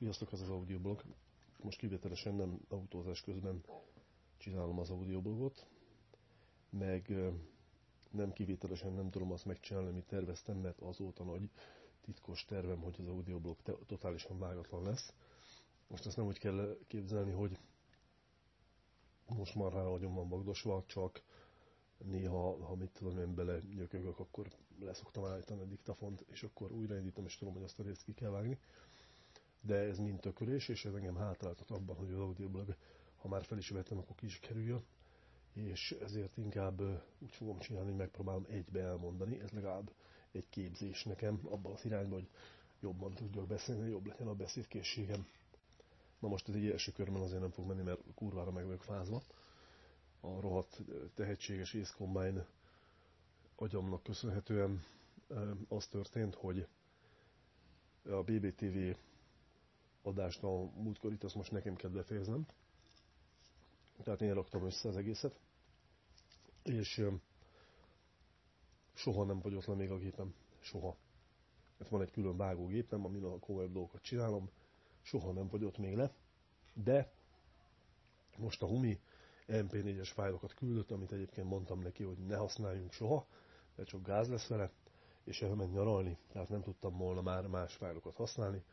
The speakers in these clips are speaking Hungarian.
Sziasztok, ez az audioblog. Most kivételesen nem autózás közben csinálom az audioblogot, meg nem kivételesen nem tudom azt megcsinálni, amit terveztem, mert azóta nagy titkos tervem, hogy az audioblog totálisan vágatlan lesz. Most azt nem úgy kell képzelni, hogy most már rá vagyom van magdosva, csak néha, ha mit tudom én bele akkor leszoktam állítani a diktafont, és akkor újraindítom, és tudom, hogy azt a részt ki kell vágni de ez mind tökölés, és ez engem hátráltat abban, hogy az audioblog, ha már fel is vettem, akkor ki is kerüljön, és ezért inkább úgy fogom csinálni, hogy megpróbálom egybe elmondani, ez legalább egy képzés nekem abban az irányban, hogy jobban tudjak beszélni, jobb legyen a beszédkészségem. Na most ez egy első körben azért nem fog menni, mert kurvára meg vagyok fázva. A rohadt tehetséges Ace Combine agyamnak köszönhetően az történt, hogy a BBTV adást a múltkor itt, azt most nekem kell befejeznem. Tehát én raktam össze az egészet. És soha nem fagyott le még a gépem. Soha. Mert van egy külön vágógépem, amin a cover dolgokat csinálom. Soha nem fagyott még le. De most a Humi MP4-es fájlokat küldött, amit egyébként mondtam neki, hogy ne használjunk soha, mert csak gáz lesz vele, és elment nyaralni, tehát nem tudtam volna már más fájlokat használni,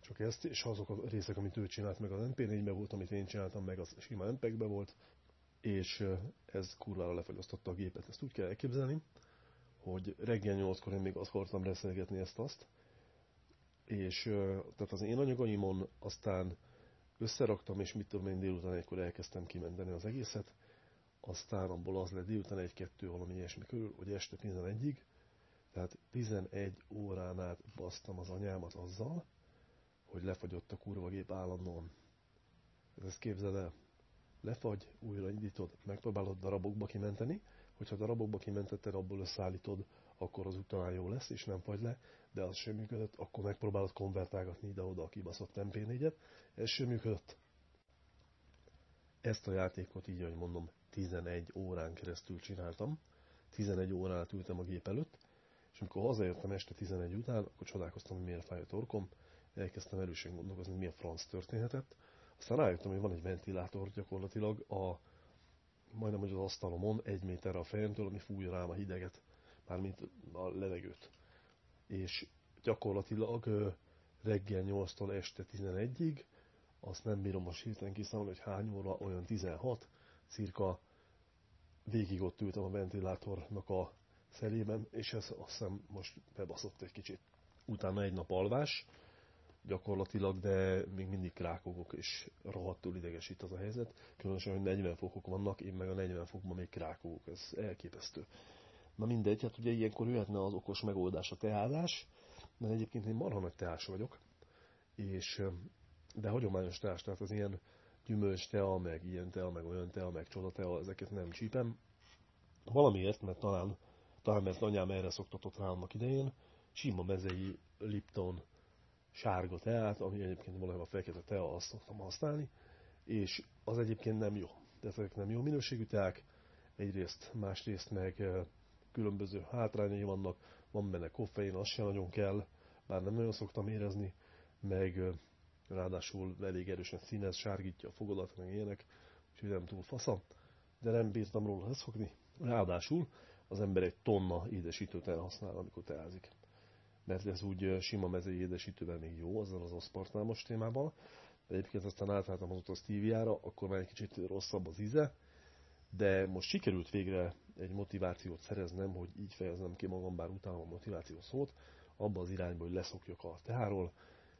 csak ezt, és azok a részek, amit ő csinált meg az MP4-be volt, amit én csináltam meg, az sima MPEG-be volt, és ez kurvára lefagyasztotta a gépet. Ezt úgy kell elképzelni, hogy reggel 8-kor én még azt akartam reszelgetni ezt-azt, és tehát az én anyagaimon aztán összeraktam, és mit tudom én délután egykor elkezdtem kimenteni az egészet, aztán abból az lett délután egy-kettő valami ilyesmi körül, hogy este 11-ig, tehát 11 órán át basztam az anyámat azzal, hogy lefagyott a kurva gép állandóan. Ezt képzeld el. Lefagy, újra indítod, megpróbálod darabokba kimenteni, hogyha darabokba kimentetted, abból összeállítod, akkor az utalán jó lesz, és nem fagy le, de az sem működött, akkor megpróbálod konvertálgatni ide-oda a kibaszott MP4-et, ez sem működött. Ezt a játékot így, ahogy mondom, 11 órán keresztül csináltam, 11 órán ültem a gép előtt, és amikor hazaértem este 11 után, akkor csodálkoztam, hogy miért fáj a torkom, elkezdtem erősen gondolkozni, hogy mi a franc történhetett. Aztán rájöttem, hogy van egy ventilátor gyakorlatilag a, majdnem hogy az asztalomon, egy méterre a fejemtől, ami fújja rám a hideget, mármint a levegőt. És gyakorlatilag reggel 8-tól este 11-ig, azt nem bírom most hirtelen kiszámolni, hogy hány óra, olyan 16, cirka végig ott ültem a ventilátornak a szelében, és ez azt hiszem most bebaszott egy kicsit. Utána egy nap alvás, gyakorlatilag, de még mindig krákogok, és rohadtul idegesít az a helyzet. Különösen, hogy 40 fokok vannak, én meg a 40 fokban még krákogok, ez elképesztő. Na mindegy, hát ugye ilyenkor jöhetne az okos megoldás a teázás, mert egyébként én marha nagy teás vagyok, és, de hagyományos teás, tehát az ilyen gyümölcs tea, meg ilyen tea, meg olyan tea, meg csoda tea, ezeket nem csípem. Valamiért, mert talán, talán mert anyám erre szoktatott rá annak idején, sima mezei Lipton sárga teát, ami egyébként valójában fekete tea, azt szoktam használni, és az egyébként nem jó. De ezek nem jó minőségű teák, egyrészt, másrészt meg különböző hátrányai vannak, van benne koffein, az sem nagyon kell, bár nem nagyon szoktam érezni, meg ráadásul elég erősen színez, sárgítja a fogadat, meg ilyenek, úgyhogy nem túl fasza, de nem bírtam róla leszokni. Ráadásul az ember egy tonna édesítőt elhasznál, amikor teázik mert ez úgy sima mezei édesítővel még jó, azzal az oszpartnál most témában. Egyébként aztán átálltam az a Stevie-ára, akkor már egy kicsit rosszabb az íze, de most sikerült végre egy motivációt szereznem, hogy így fejeznem ki magam, bár utána a motiváció szót, abba az irányba, hogy leszokjak a teáról,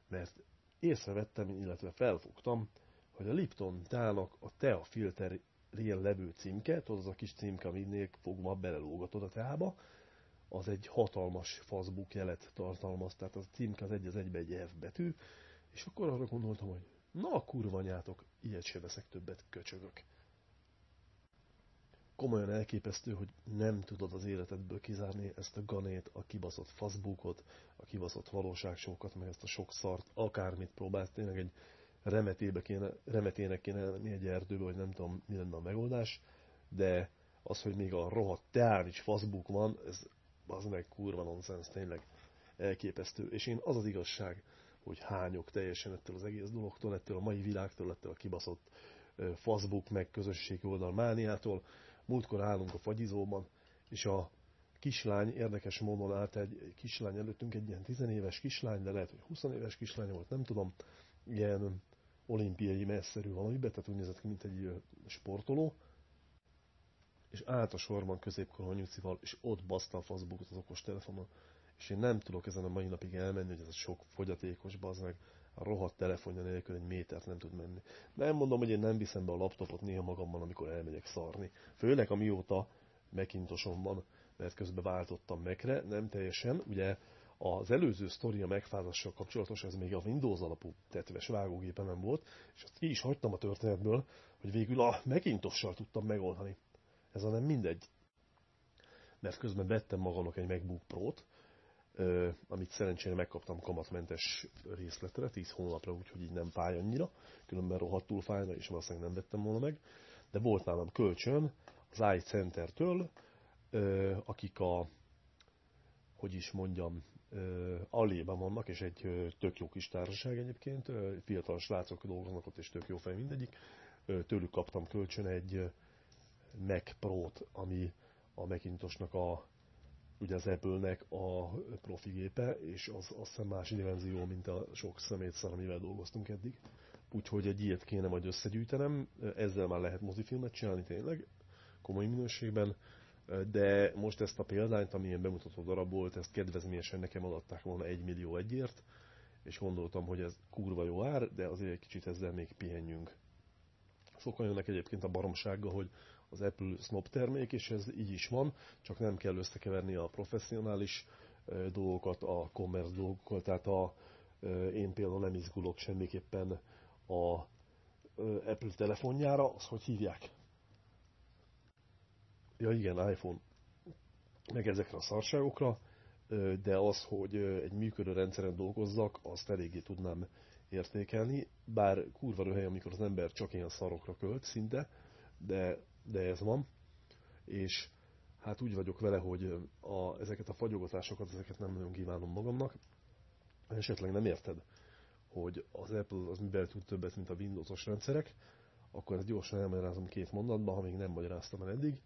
mert észrevettem, illetve felfogtam, hogy a Lipton teának a tea filterén levő címke, tudod az a kis címke, aminél fogva belelógatod a teába, az egy hatalmas Facebook jelet tartalmaz, tehát az a címke az egy az egybe egy F betű, és akkor arra gondoltam, hogy na a kurva nyátok, ilyet se veszek többet, köcsögök. Komolyan elképesztő, hogy nem tudod az életedből kizárni ezt a ganét, a kibaszott Facebookot, a kibaszott valóságsókat, meg ezt a sok szart, akármit próbálsz, tényleg egy remetébe kéne, remetének kéne lenni egy erdőbe, vagy nem tudom, mi lenne a megoldás, de az, hogy még a rohadt teán is Facebook van, ez az meg kurva nonsens, tényleg elképesztő. És én az az igazság, hogy hányok teljesen ettől az egész dologtól, ettől a mai világtól, ettől a kibaszott Facebook meg közösségi oldal mániától. Múltkor állunk a fagyizóban, és a kislány érdekes módon állt egy kislány előttünk, egy ilyen tizenéves kislány, de lehet, hogy 20 éves kislány volt, nem tudom, ilyen olimpiai messzerű valamibe, tehát úgy nézett ki, mint egy sportoló, és állt a sorban középkorú nyucival, és ott baszta a Facebookot az okos telefonon. És én nem tudok ezen a mai napig elmenni, hogy ez a sok fogyatékos bazd meg, a rohadt telefonja nélkül egy métert nem tud menni. Nem mondom, hogy én nem viszem be a laptopot néha magammal, amikor elmegyek szarni. Főleg amióta Macintosom van, mert közben váltottam megre, nem teljesen. Ugye az előző sztori a megfázással kapcsolatos, ez még a Windows alapú tetves vágógépemen volt, és azt ki is hagytam a történetből, hogy végül a Macintossal tudtam megoldani. Ez a nem mindegy. Mert közben vettem magamnak egy MacBook Pro-t, amit szerencsére megkaptam kamatmentes részletre, 10 hónapra, úgyhogy így nem fáj annyira, különben rohadtul fájna, és valószínűleg nem vettem volna meg. De volt nálam kölcsön az iCenter-től, akik a, hogy is mondjam, Alléban vannak, és egy tök jó kis társaság egyébként, fiatal srácok dolgoznak ott, és tök jó fej mindegyik. Tőlük kaptam kölcsön egy Mac Pro-t, ami a Macintosnak a ugye az Apple-nek a profi gépe, és az azt hiszem más dimenzió, mint a sok szemétszar, amivel dolgoztunk eddig. Úgyhogy egy ilyet kéne majd összegyűjtenem, ezzel már lehet mozifilmet csinálni tényleg, komoly minőségben, de most ezt a példányt, amilyen bemutató darab volt, ezt kedvezményesen nekem adták volna egy millió egyért, és gondoltam, hogy ez kurva jó ár, de azért egy kicsit ezzel még pihenjünk. Sokan jönnek egyébként a baromsággal, hogy az Apple snob termék, és ez így is van, csak nem kell összekeverni a professzionális dolgokat a commerce dolgokkal, tehát a, én például nem izgulok semmiképpen a Apple telefonjára, az hogy hívják? Ja igen, iPhone, meg ezekre a szarságokra, de az, hogy egy működő rendszeren dolgozzak, azt eléggé tudnám értékelni, bár kurva röhely, amikor az ember csak ilyen szarokra költ szinte, de de ez van, és hát úgy vagyok vele, hogy a, ezeket a fagyogatásokat, ezeket nem nagyon kívánom magamnak. Esetleg nem érted, hogy az Apple az mivel tud többet, mint a Windows-os rendszerek, akkor ezt gyorsan elmagyarázom két mondatban, ha még nem magyaráztam el eddig.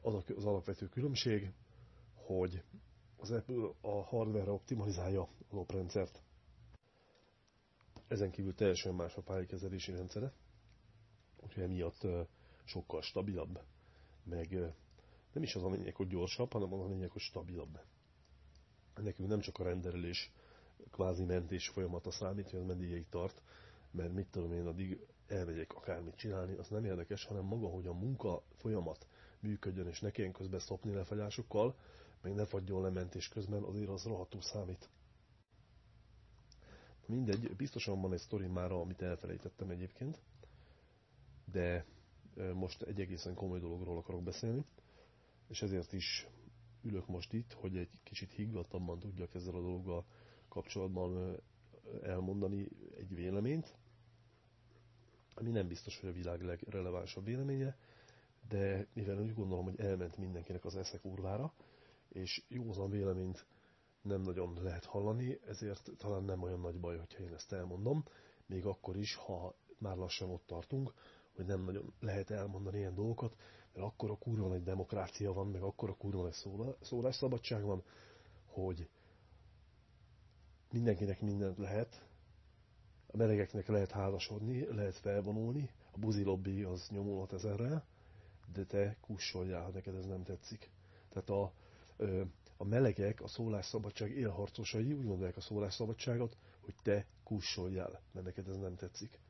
Az az alapvető különbség, hogy az Apple a hardware optimalizálja az oprendszert. Ezen kívül teljesen más a pálykezelési rendszere, úgyhogy emiatt sokkal stabilabb, meg nem is az a lényeg, hogy gyorsabb, hanem az a lényeg, hogy stabilabb. Nekünk nem csak a rendelés kvázi mentés folyamata számít, hogy az meddig tart, mert mit tudom én, addig elmegyek akármit csinálni, az nem érdekes, hanem maga, hogy a munka folyamat működjön, és ne kelljen közben szopni lefagyásokkal, meg ne fagyjon le mentés közben, azért az rohadtul számít. Mindegy, biztosan van egy sztori már, amit elfelejtettem egyébként, de most egy egészen komoly dologról akarok beszélni, és ezért is ülök most itt, hogy egy kicsit higgadtabban tudjak ezzel a dologgal kapcsolatban elmondani egy véleményt, ami nem biztos, hogy a világ legrelevánsabb véleménye, de mivel úgy gondolom, hogy elment mindenkinek az eszek urvára, és józan véleményt nem nagyon lehet hallani, ezért talán nem olyan nagy baj, hogyha én ezt elmondom, még akkor is, ha már lassan ott tartunk, hogy nem nagyon lehet elmondani ilyen dolgokat, mert akkor a kurva nagy demokrácia van, meg akkor a kurva nagy szólásszabadság van, hogy mindenkinek mindent lehet, a melegeknek lehet házasodni, lehet felvonulni, a buzi lobby az nyomulhat ezerrel, de te kussoljál, ha neked ez nem tetszik. Tehát a, a melegek, a szólásszabadság élharcosai úgy gondolják a szólásszabadságot, hogy te kussoljál, mert neked ez nem tetszik.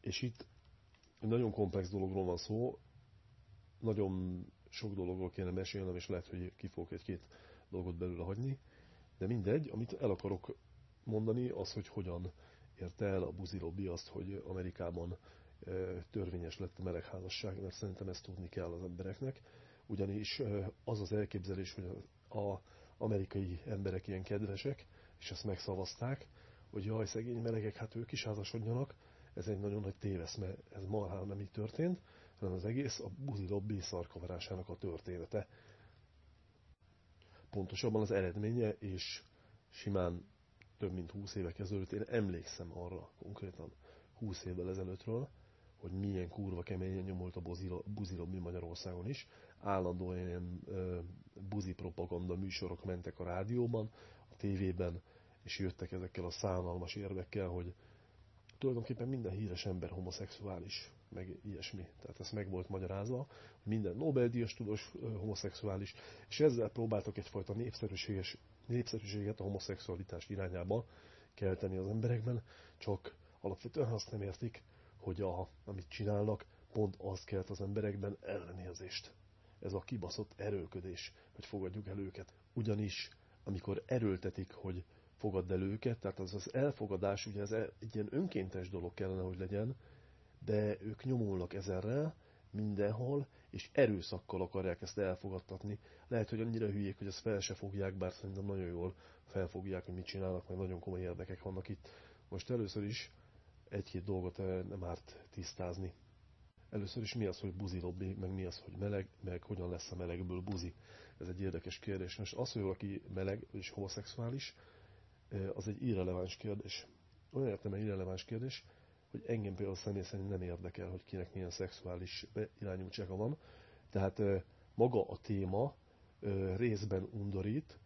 És itt nagyon komplex dologról van szó, nagyon sok dologról kéne mesélnem, és lehet, hogy ki fogok egy-két dolgot belőle hagyni, de mindegy, amit el akarok mondani, az, hogy hogyan érte el a buzi lobby azt, hogy Amerikában törvényes lett a melegházasság, mert szerintem ezt tudni kell az embereknek, ugyanis az az elképzelés, hogy az amerikai emberek ilyen kedvesek, és ezt megszavazták, hogy jaj, szegény melegek, hát ők is házasodjanak, ez egy nagyon nagy tévesz, mert ez marhára nem így történt, hanem az egész a buzi lobby szarkavarásának a története. Pontosabban az eredménye, és simán több mint 20 évek ezelőtt, én emlékszem arra konkrétan 20 évvel ezelőttről, hogy milyen kurva keményen nyomolt a buzilobbi Magyarországon is. Állandóan ilyen buzi propaganda műsorok mentek a rádióban, a tévében, és jöttek ezekkel a szánalmas érvekkel, hogy tulajdonképpen minden híres ember homoszexuális, meg ilyesmi. Tehát ez meg volt magyarázva, hogy minden Nobel-díjas tudós homoszexuális, és ezzel próbáltak egyfajta népszerűséges, népszerűséget a homoszexualitás irányába kelteni az emberekben, csak alapvetően azt nem értik, hogy a, amit csinálnak, pont az kelt az emberekben ellenérzést. Ez a kibaszott erőködés, hogy fogadjuk el őket. Ugyanis, amikor erőltetik, hogy fogadd el őket, tehát az az elfogadás, ugye ez egy ilyen önkéntes dolog kellene, hogy legyen, de ők nyomulnak ezerrel mindenhol, és erőszakkal akarják ezt elfogadtatni. Lehet, hogy annyira hülyék, hogy ezt fel se fogják, bár szerintem nagyon jól felfogják, hogy mit csinálnak, mert nagyon komoly érdekek vannak itt. Most először is egy-két dolgot eh, nem árt tisztázni. Először is mi az, hogy buzi lobby, meg mi az, hogy meleg, meg hogyan lesz a melegből buzi. Ez egy érdekes kérdés. Most az, hogy valaki meleg és homoszexuális, az egy irreleváns kérdés. Olyan értem, egy irreleváns kérdés, hogy engem például személy szerint nem érdekel, hogy kinek milyen szexuális irányultsága van. Tehát eh, maga a téma részben undorít,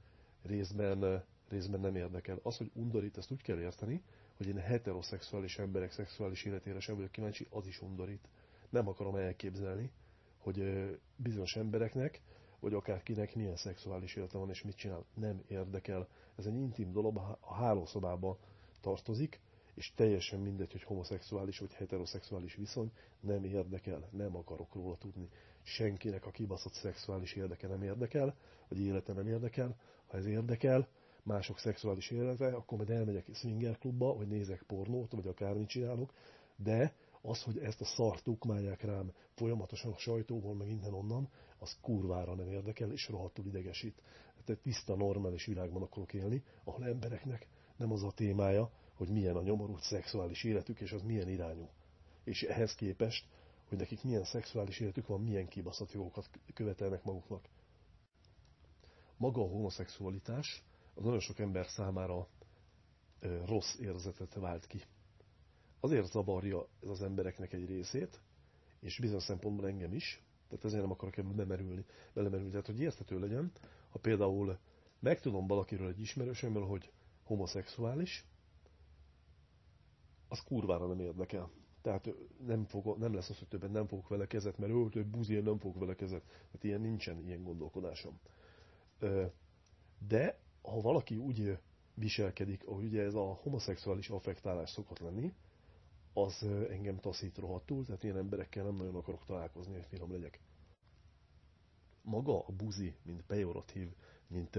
részben, részben nem érdekel. Az, hogy undorít, ezt úgy kell érteni, hogy én heteroszexuális emberek szexuális életére sem vagyok kíváncsi, az is undorít. Nem akarom elképzelni, hogy bizonyos embereknek, vagy akárkinek milyen szexuális élete van, és mit csinál. Nem érdekel. Ez egy intim dolog, a hálószobába tartozik, és teljesen mindegy, hogy homoszexuális vagy heteroszexuális viszony, nem érdekel, nem akarok róla tudni. Senkinek a kibaszott szexuális érdeke nem érdekel, vagy élete nem érdekel. Ha ez érdekel, mások szexuális élete, akkor majd elmegyek swinger klubba, vagy nézek pornót, vagy akármit csinálok, de az, hogy ezt a szart tukmálják rám folyamatosan a sajtóból, meg innen-onnan, az kurvára nem érdekel, és rohadtul idegesít. Tehát tiszta, normális világban akarok élni, ahol embereknek nem az a témája, hogy milyen a nyomorult szexuális életük, és az milyen irányú. És ehhez képest, hogy nekik milyen szexuális életük van, milyen kibaszott jogokat követelnek maguknak. Maga a homoszexualitás az nagyon sok ember számára rossz érzetet vált ki. Azért zavarja ez az embereknek egy részét, és bizonyos szempontból engem is, tehát ezért nem akarok ebben bemerülni, belemerülni. Tehát, hogy érthető legyen, ha például megtudom valakiről egy ismerősömmel, hogy homoszexuális, az kurvára nem érdekel. Tehát nem, fog, nem lesz az, hogy többet nem fogok vele kezet, mert ő, több buzien nem fogok vele kezet. Tehát ilyen nincsen ilyen gondolkodásom. De ha valaki úgy viselkedik, ahogy ugye ez a homoszexuális affektálás szokott lenni, az engem taszít rohadtul, tehát ilyen emberekkel nem nagyon akarok találkozni, hogy finom legyek. Maga a buzi, mint pejoratív, mint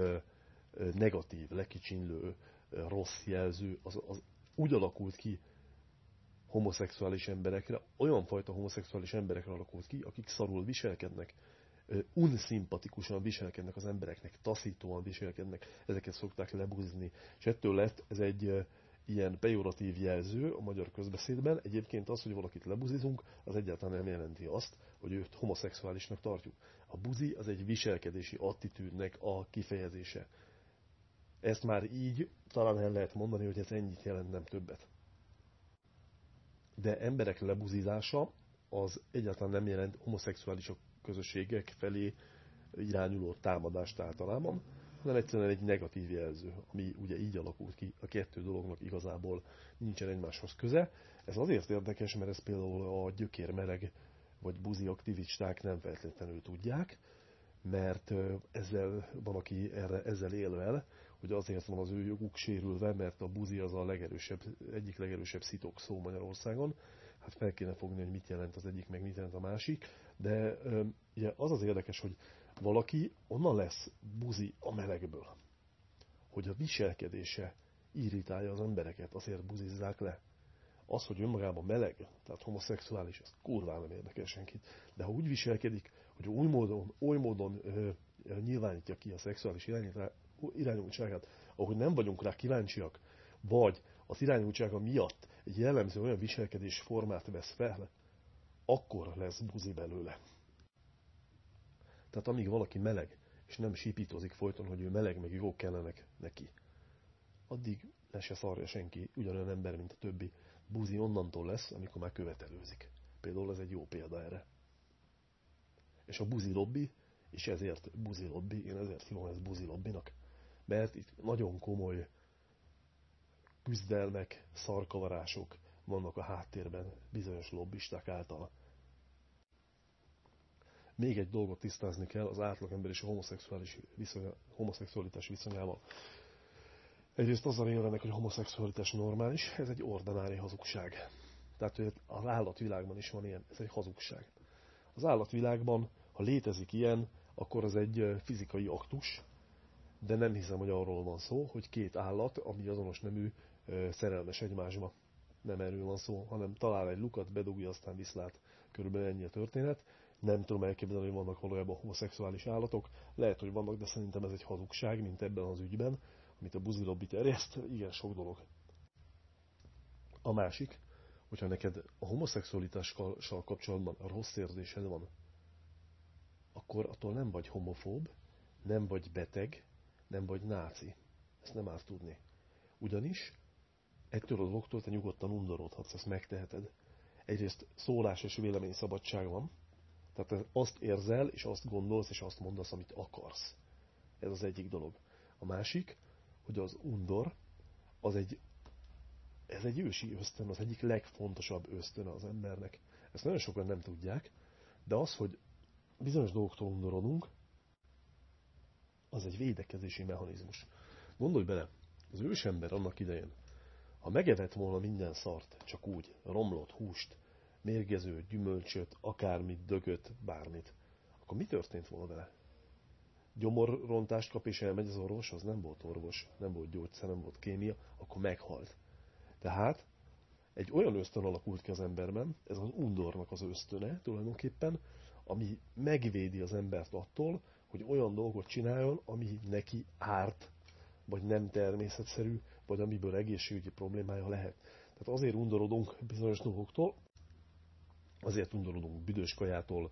negatív, lekicsinlő, rossz jelző, az, az úgy alakult ki homoszexuális emberekre, olyan fajta homoszexuális emberekre alakult ki, akik szarul viselkednek, unszimpatikusan viselkednek az embereknek, taszítóan viselkednek, ezeket szokták lebuzni. És ettől lett ez egy ilyen pejoratív jelző a magyar közbeszédben. Egyébként az, hogy valakit lebuzizunk, az egyáltalán nem jelenti azt, hogy őt homoszexuálisnak tartjuk. A buzi az egy viselkedési attitűdnek a kifejezése. Ezt már így talán el lehet mondani, hogy ez ennyit jelent, nem többet. De emberek lebuzizása az egyáltalán nem jelent homoszexuálisok közösségek felé irányuló támadást általában, hanem egyszerűen egy negatív jelző, ami ugye így alakult ki, a kettő dolognak igazából nincsen egymáshoz köze. Ez azért érdekes, mert ez például a gyökérmeleg vagy buzi aktivisták nem feltétlenül tudják, mert ezzel van, aki erre, ezzel élvel, hogy azért van az ő joguk sérülve, mert a buzi az a legerősebb, egyik legerősebb szitok szó Magyarországon. Hát fel kéne fogni, hogy mit jelent az egyik, meg mit jelent a másik. De ugye az az érdekes, hogy valaki onnan lesz buzi a melegből, hogy a viselkedése irritálja az embereket, azért buzizzák le. Az, hogy önmagában meleg, tehát homoszexuális, ez kurván nem érdekel senkit. De ha úgy viselkedik, hogy oly módon, oly módon ö, nyilvánítja ki a szexuális irányultságát, ahogy nem vagyunk rá kíváncsiak, vagy az irányultsága miatt egy jellemző olyan viselkedés formát vesz fel, akkor lesz buzi belőle. Tehát amíg valaki meleg, és nem sípítozik folyton, hogy ő meleg, meg jó kellenek neki, addig le se szarja senki, ugyanolyan ember, mint a többi. Buzi onnantól lesz, amikor már követelőzik. Például ez egy jó példa erre. És a buzi lobby, és ezért buzi lobby, én ezért hívom ezt buzi lobbynak, mert itt nagyon komoly küzdelmek, szarkavarások vannak a háttérben bizonyos lobbisták által. Még egy dolgot tisztázni kell az átlagember és a homoszexuális viszonya, homoszexualitás viszonyával. Egyrészt azzal élvenek, hogy a homoszexualitás normális, ez egy ordinári hazugság. Tehát hogy az állatvilágban is van ilyen, ez egy hazugság. Az állatvilágban, ha létezik ilyen, akkor az egy fizikai aktus, de nem hiszem, hogy arról van szó, hogy két állat, ami azonos nemű, szerelmes egymásba. Nem erről van szó, hanem talál egy lukat, bedugja, aztán viszlát. Körülbelül ennyi a történet. Nem tudom elképzelni, hogy vannak valójában homoszexuális állatok. Lehet, hogy vannak, de szerintem ez egy hazugság, mint ebben az ügyben, amit a buzi lobby terjeszt. Igen, sok dolog. A másik, hogyha neked a homoszexualitással kapcsolatban rossz érzésed van, akkor attól nem vagy homofób, nem vagy beteg, nem vagy náci. Ezt nem árt tudni. Ugyanis ettől a dologtól te nyugodtan undorodhatsz, ezt megteheted. Egyrészt szólás és vélemény szabadság van, tehát azt érzel, és azt gondolsz, és azt mondasz, amit akarsz. Ez az egyik dolog. A másik, hogy az undor, az egy, ez egy ősi ösztön, az egyik legfontosabb ösztön az embernek. Ezt nagyon sokan nem tudják, de az, hogy bizonyos dolgoktól undorodunk, az egy védekezési mechanizmus. Gondolj bele, az ősember annak idején, ha megevett volna minden szart, csak úgy, romlott húst, mérgező gyümölcsöt, akármit, dögöt, bármit, akkor mi történt volna vele? Gyomorrontást kap és elmegy az orvos, az nem volt orvos, nem volt gyógyszer, nem volt kémia, akkor meghalt. Tehát egy olyan ösztön alakult ki az emberben, ez az undornak az ösztöne tulajdonképpen, ami megvédi az embert attól, hogy olyan dolgot csináljon, ami neki árt, vagy nem természetszerű, vagy amiből egészségügyi problémája lehet. Tehát azért undorodunk bizonyos dolgoktól, azért undorodunk büdös kajától,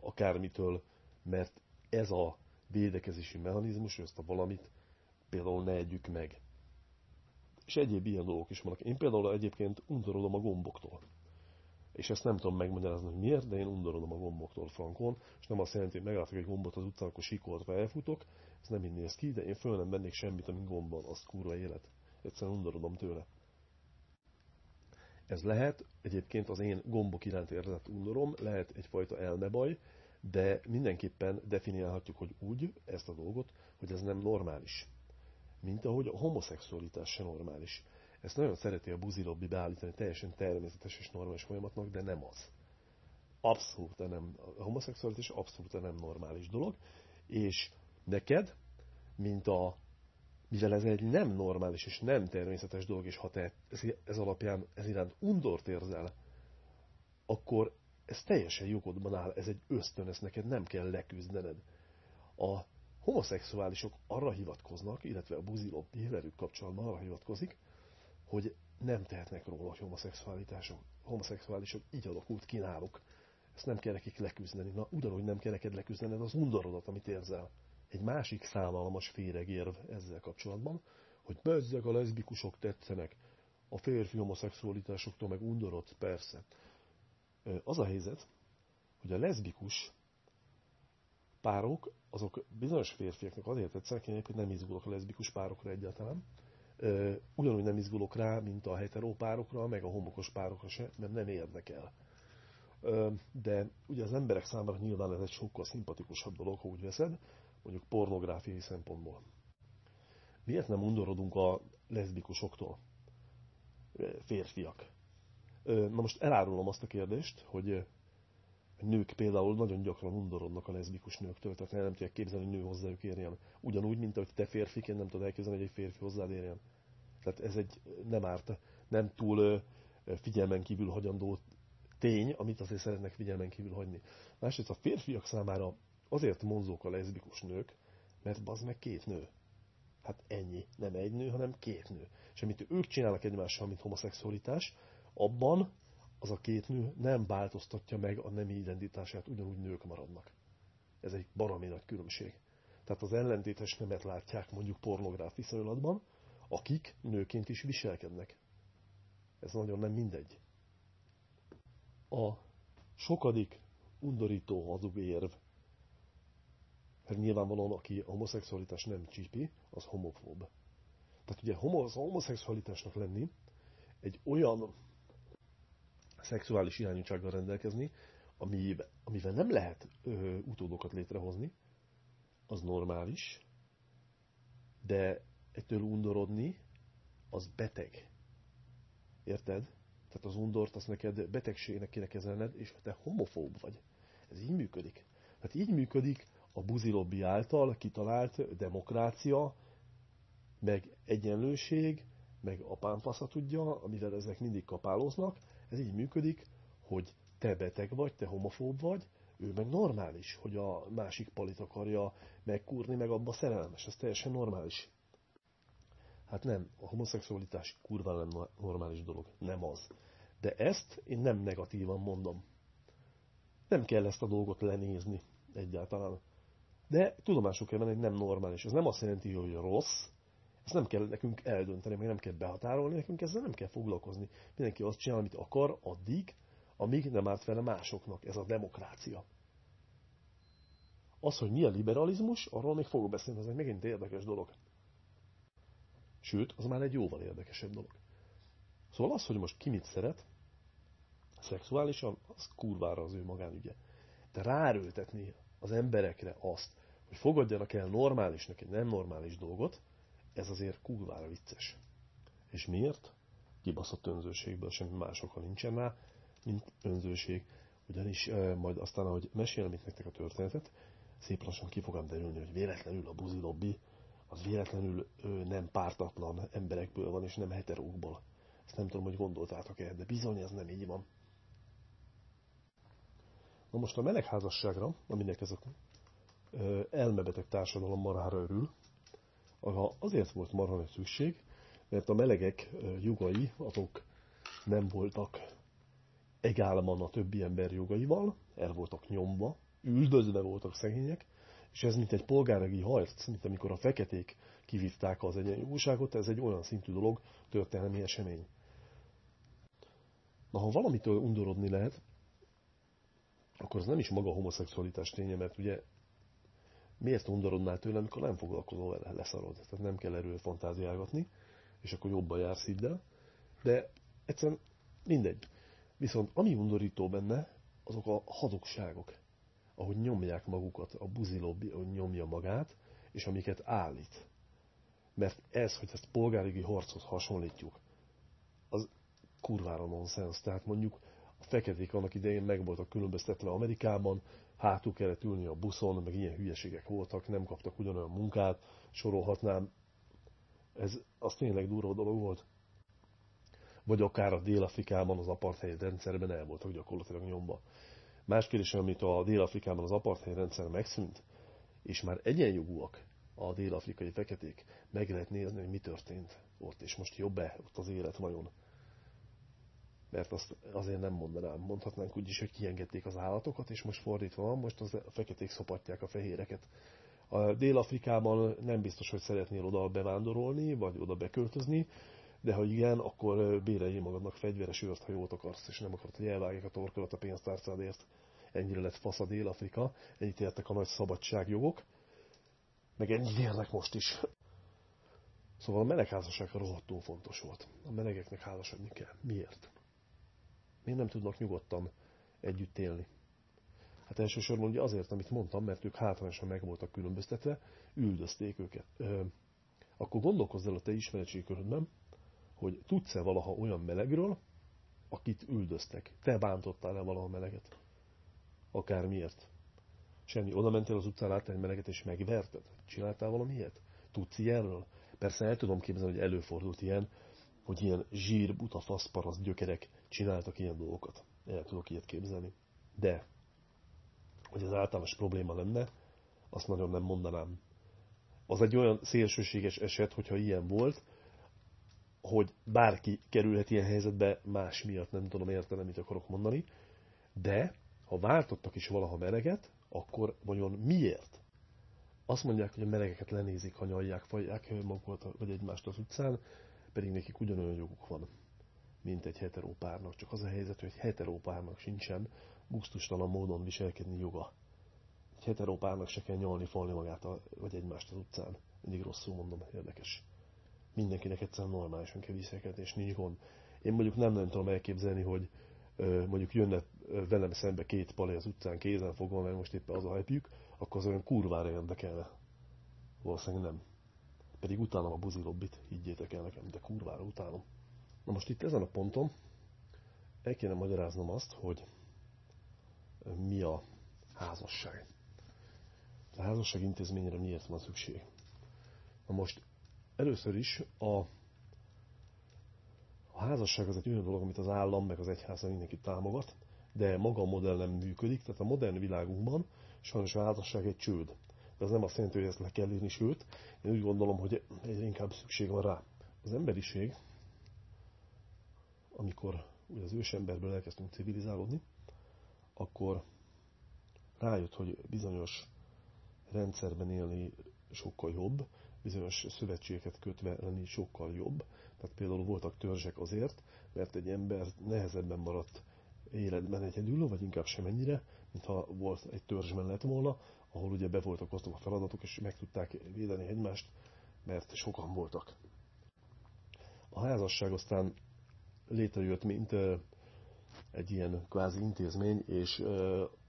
akármitől, mert ez a védekezési mechanizmus, ezt a valamit például ne együk meg. És egyéb ilyen dolgok is vannak. Én például egyébként undorodom a gomboktól. És ezt nem tudom megmagyarázni, hogy miért, de én undorodom a gomboktól frankon, és nem azt jelenti, hogy meglátok egy gombot az utcán, akkor sikoltva elfutok, ez nem így néz ki, de én föl nem vennék semmit, ami gombban, az kurva élet. Egyszerűen undorodom tőle. Ez lehet, egyébként az én gombok iránt érzett undorom, lehet egyfajta elmebaj, de mindenképpen definiálhatjuk, hogy úgy ezt a dolgot, hogy ez nem normális. Mint ahogy a homoszexualitás se normális. Ezt nagyon szereti a lobby beállítani teljesen természetes és normális folyamatnak, de nem az. Abszolút nem. A homoszexualitás abszolút nem normális dolog, és neked, mint a mivel ez egy nem normális és nem természetes dolog, és ha te ez, ez alapján ez iránt undort érzel, akkor ez teljesen jogodban áll, ez egy ösztön, ezt neked nem kell leküzdened. A homoszexuálisok arra hivatkoznak, illetve a buzilobbi velük kapcsolatban arra hivatkozik, hogy nem tehetnek róla, hogy homoszexualitások, homoszexuálisok így alakult ki náluk. Ezt nem kell nekik leküzdeni. Na, ugyanúgy nem kell neked leküzdened az undorodat, amit érzel. Egy másik szánalmas féregérv ezzel kapcsolatban, hogy bezzeg a leszbikusok tetszenek, a férfi homoszexualitásoktól meg undorod, persze. Az a helyzet, hogy a leszbikus párok, azok bizonyos férfiaknak azért tetszenek, én egyébként nem izgulok a leszbikus párokra egyáltalán, ugyanúgy nem izgulok rá, mint a heteró párokra, meg a homokos párokra se, mert nem érdekel. De ugye az emberek számára nyilván ez egy sokkal szimpatikusabb dolog, ha úgy veszed, mondjuk pornográfiai szempontból. Miért nem undorodunk a leszbikusoktól? Férfiak. Na most elárulom azt a kérdést, hogy nők például nagyon gyakran undorodnak a leszbikus nőktől, tehát nem tudják képzelni, hogy nő hozzájuk érjen. Ugyanúgy, mint ahogy te férfiként nem tudod elképzelni, hogy egy férfi hozzád érjen. Tehát ez egy nem árt, nem túl figyelmen kívül hagyandó tény, amit azért szeretnek figyelmen kívül hagyni. Másrészt a férfiak számára azért monzók a leszbikus nők, mert az meg két nő. Hát ennyi. Nem egy nő, hanem két nő. És amit ők csinálnak egymással, mint homoszexualitás, abban az a két nő nem változtatja meg a nemi identitását, ugyanúgy nők maradnak. Ez egy baromi nagy különbség. Tehát az ellentétes nemet látják mondjuk pornográf viszonylatban, akik nőként is viselkednek. Ez nagyon nem mindegy. A sokadik undorító hazug érv, mert nyilvánvalóan aki a homoszexualitás nem csípi, az homofób. Tehát ugye homo, homoszexualitásnak lenni egy olyan szexuális irányúsággal rendelkezni, amivel nem lehet ö, utódokat létrehozni, az normális, de ettől undorodni, az beteg. Érted? Tehát az undort azt neked betegségnek kéne kezelned, és te homofób vagy. Ez így működik. Tehát így működik a buzilobbi által kitalált demokrácia, meg egyenlőség, meg a pánfasza tudja, amivel ezek mindig kapálóznak. Ez így működik, hogy te beteg vagy, te homofób vagy, ő meg normális, hogy a másik palit akarja megkúrni, meg abba szerelmes. Ez teljesen normális. Hát nem, a homoszexualitás kurva nem normális dolog. Nem az. De ezt én nem negatívan mondom. Nem kell ezt a dolgot lenézni egyáltalán. De tudomásul kell venni, hogy nem normális. Ez nem azt jelenti, hogy rossz, ezt nem kell nekünk eldönteni, meg nem kell behatárolni, nekünk ezzel nem kell foglalkozni. Mindenki azt csinál, amit akar, addig, amíg nem árt vele másoknak. Ez a demokrácia. Az, hogy mi a liberalizmus, arról még fogok beszélni, ez egy megint érdekes dolog. Sőt, az már egy jóval érdekesebb dolog. Szóval az, hogy most ki mit szeret, szexuálisan, az kurvára az ő magánügye. De ráerőltetni az emberekre azt, hogy fogadjanak el normálisnak egy nem normális dolgot, ez azért kurvára vicces. És miért? Kibaszott önzőségből semmi másokkal nincsen rá, mint önzőség. Ugyanis majd aztán, ahogy mesélem itt nektek a történetet, szép lassan ki fogom derülni, hogy véletlenül a buzi lobby az véletlenül ő nem pártatlan emberekből van, és nem heterókból. Ezt nem tudom, hogy gondoltátok-e, de bizony ez nem így van. Na most a melegházasságra, aminek ez a elmebeteg társadalom marhára örül, azért volt marha nagy szükség, mert a melegek jogai azok nem voltak egálman a többi ember jogaival, el voltak nyomva, üldözve voltak szegények, és ez mint egy polgáregi harc, mint amikor a feketék kivívták az egyenjogúságot, ez egy olyan szintű dolog, történelmi esemény. Na, ha valamitől undorodni lehet, akkor az nem is maga a homoszexualitás ténye, mert ugye miért undorodnál tőle, amikor nem foglalkozol vele, leszarod. Tehát nem kell erről fantáziálgatni, és akkor jobban jársz hiddel. De egyszerűen mindegy. Viszont ami undorító benne, azok a hazugságok ahogy nyomják magukat, a ahogy nyomja magát, és amiket állít. Mert ez, hogy ezt polgári harchoz hasonlítjuk, az kurvára nonsens. Tehát mondjuk a feketék annak idején meg voltak különböztetve Amerikában, hátul kellett ülni a buszon, meg ilyen hülyeségek voltak, nem kaptak ugyanolyan munkát, sorolhatnám. Ez az tényleg durva dolog volt. Vagy akár a Dél-Afrikában, az apartheid rendszerben el voltak gyakorlatilag nyomva. Más kérdés, amit a Dél-Afrikában az apartheid rendszer megszűnt, és már egyenjogúak a dél-afrikai feketék, meg lehet nézni, hogy mi történt ott, és most jobb-e ott az élet vajon. Mert azt azért nem mondanám. Mondhatnánk úgy is, hogy kiengedték az állatokat, és most fordítva van, most az feketék szopatják a fehéreket. A Dél-Afrikában nem biztos, hogy szeretnél oda bevándorolni, vagy oda beköltözni, de ha igen, akkor béreljél magadnak fegyveres őrt, ha jót akarsz, és nem akarod, hogy elvágják a torkolat a pénztárcádért. Ennyire lett fasz a Dél-Afrika, ennyit értek a nagy szabadságjogok, meg ennyit érnek most is. Szóval a melegházasság rohadtul fontos volt. A melegeknek házasodni kell. Miért? Miért nem tudnak nyugodtan együtt élni? Hát elsősorban ugye azért, amit mondtam, mert ők hátrányosan meg voltak különböztetve, üldözték őket. Ö, akkor gondolkozz el a te ismeretségkörödben, hogy tudsz-e valaha olyan melegről, akit üldöztek. Te bántottál-e valaha meleget? Akár miért? Semmi. Oda mentél az utcán, láttál egy meleget és megverted? Csináltál valami ilyet? Tudsz ilyenről? Persze el tudom képzelni, hogy előfordult ilyen, hogy ilyen zsír, buta, faszparasz gyökerek csináltak ilyen dolgokat. El tudok ilyet képzelni. De, hogy ez általános probléma lenne, azt nagyon nem mondanám. Az egy olyan szélsőséges eset, hogyha ilyen volt, hogy bárki kerülhet ilyen helyzetbe más miatt, nem tudom érteni, mit akarok mondani, de ha váltottak is valaha meleget, akkor vajon miért? azt mondják, hogy a melegeket lenézik, hanyalják, fajják magukat vagy egymást az utcán, pedig nekik ugyanolyan joguk van, mint egy heterópárnak. Csak az a helyzet, hogy egy heterópárnak sincsen gusztustalan módon viselkedni joga. Egy heterópárnak se kell nyalni, falni magát, a, vagy egymást az utcán. Mindig rosszul mondom, érdekes. Mindenkinek egyszerűen normálisan kell viselkedni, és nincs gond. Én mondjuk nem nagyon tudom elképzelni, hogy mondjuk jönne velem szembe két palé az utcán kézen fogva, mert most éppen az a hype akkor az olyan kurvára érdekelne. Valószínűleg nem. Pedig utálom a buzi lobbit, higgyétek el nekem, de kurvára utálom. Na most itt ezen a ponton el kéne magyaráznom azt, hogy mi a házasság. A házasság intézményre miért van szükség. Na most először is a, a házasság az egy olyan dolog, amit az állam meg az egyház mindenki támogat, de maga a modell nem működik, tehát a modern világunkban sajnos a házasság egy csőd. De ez nem azt jelenti, hogy ezt le kell írni, sőt, én úgy gondolom, hogy egyre inkább szükség van rá. Az emberiség, amikor ugye az ősemberből elkezdtünk civilizálódni, akkor rájött, hogy bizonyos rendszerben élni sokkal jobb, bizonyos szövetségeket kötve lenni sokkal jobb. Tehát például voltak törzsek azért, mert egy ember nehezebben maradt életben egyedül, vagy inkább semennyire, mintha volt egy törzs mellett volna, ahol ugye be voltak osztva a feladatok, és meg tudták védeni egymást, mert sokan voltak. A házasság aztán létrejött, mint egy ilyen kvázi intézmény, és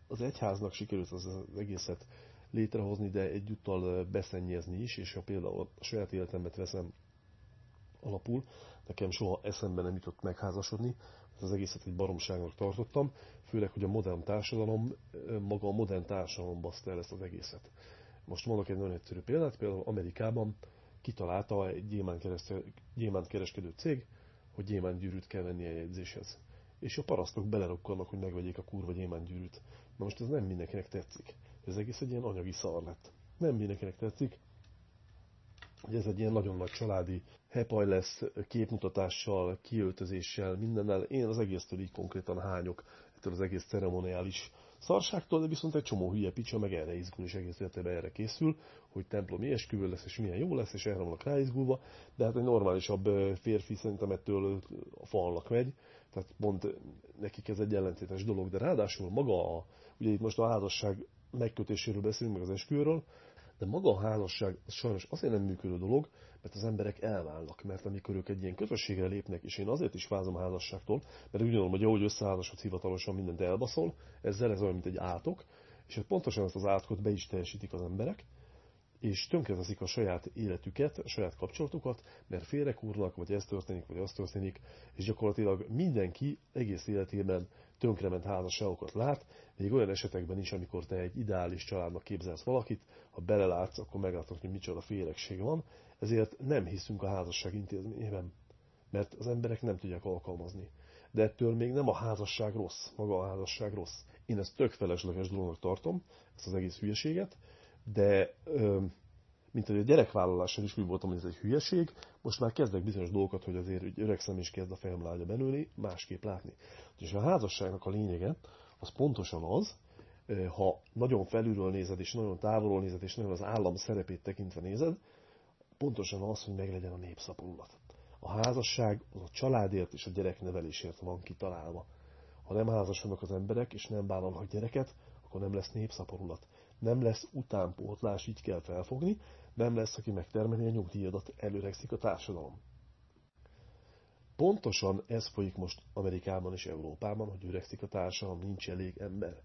az egyháznak sikerült az, egészet létrehozni, de egyúttal beszennyezni is, és ha például a saját életemet veszem alapul, nekem soha eszembe nem jutott megházasodni, az egészet egy baromságnak tartottam, főleg, hogy a modern társadalom, maga a modern társadalom baszta el ezt az egészet. Most mondok egy nagyon egyszerű példát, például Amerikában kitalálta egy gyémánt kereskedő cég, hogy gyémántgyűrűt kell venni a jegyzéshez. És a parasztok belerokkolnak, hogy megvegyék a kurva gyémántgyűrűt. Na most ez nem mindenkinek tetszik. Ez egész egy ilyen anyagi szar lett. Nem mindenkinek tetszik, hogy ez egy ilyen nagyon nagy családi hepaj lesz képmutatással, kiöltözéssel, mindennel. Én az egésztől így konkrétan hányok, ettől az egész ceremoniális szarságtól, de viszont egy csomó hülye picsa meg erre izgul, és egész életében erre készül, hogy templom esküvő lesz, és milyen jó lesz, és erre vannak ráizgulva, de hát egy normálisabb férfi szerintem ettől a falnak megy, tehát pont nekik ez egy ellentétes dolog, de ráadásul maga a, ugye itt most a házasság megkötéséről beszélünk, meg az esküvőről, de maga a házasság az sajnos azért nem működő dolog, mert az emberek elválnak, mert amikor ők egy ilyen közösségre lépnek, és én azért is vázom a házasságtól, mert úgy gondolom, hogy ahogy összeházasodsz hivatalosan mindent elbaszol, ezzel ez olyan, mint egy átok, és hát pontosan ezt az átkot be is teljesítik az emberek, és tönkreteszik a saját életüket, a saját kapcsolatukat, mert félrekúrnak, vagy ez történik, vagy az történik, és gyakorlatilag mindenki egész életében tönkrement házasságokat lát, még olyan esetekben is, amikor te egy ideális családnak képzelsz valakit, ha belelátsz, akkor meglátod, hogy micsoda féregség van, ezért nem hiszünk a házasság intézményében, mert az emberek nem tudják alkalmazni. De ettől még nem a házasság rossz, maga a házasság rossz. Én ezt tök felesleges dolognak tartom, ezt az egész hülyeséget, de mint hogy a gyerekvállalással is úgy voltam, hogy ez egy hülyeség, most már kezdek bizonyos dolgokat, hogy azért hogy öregszem és kezd a fejem lágya benőni, másképp látni. És a házasságnak a lényege, az pontosan az, ha nagyon felülről nézed, és nagyon távolról nézed, és nagyon az állam szerepét tekintve nézed, pontosan az, hogy meglegyen a népszaporulat. A házasság az a családért és a gyereknevelésért van kitalálva. Ha nem házasodnak az emberek, és nem vállalnak gyereket, akkor nem lesz népszaporulat. Nem lesz utánpótlás, így kell felfogni, nem lesz, aki megtermeli a nyugdíjadat, előregszik a társadalom. Pontosan ez folyik most Amerikában és Európában, hogy öregszik a társadalom, nincs elég ember.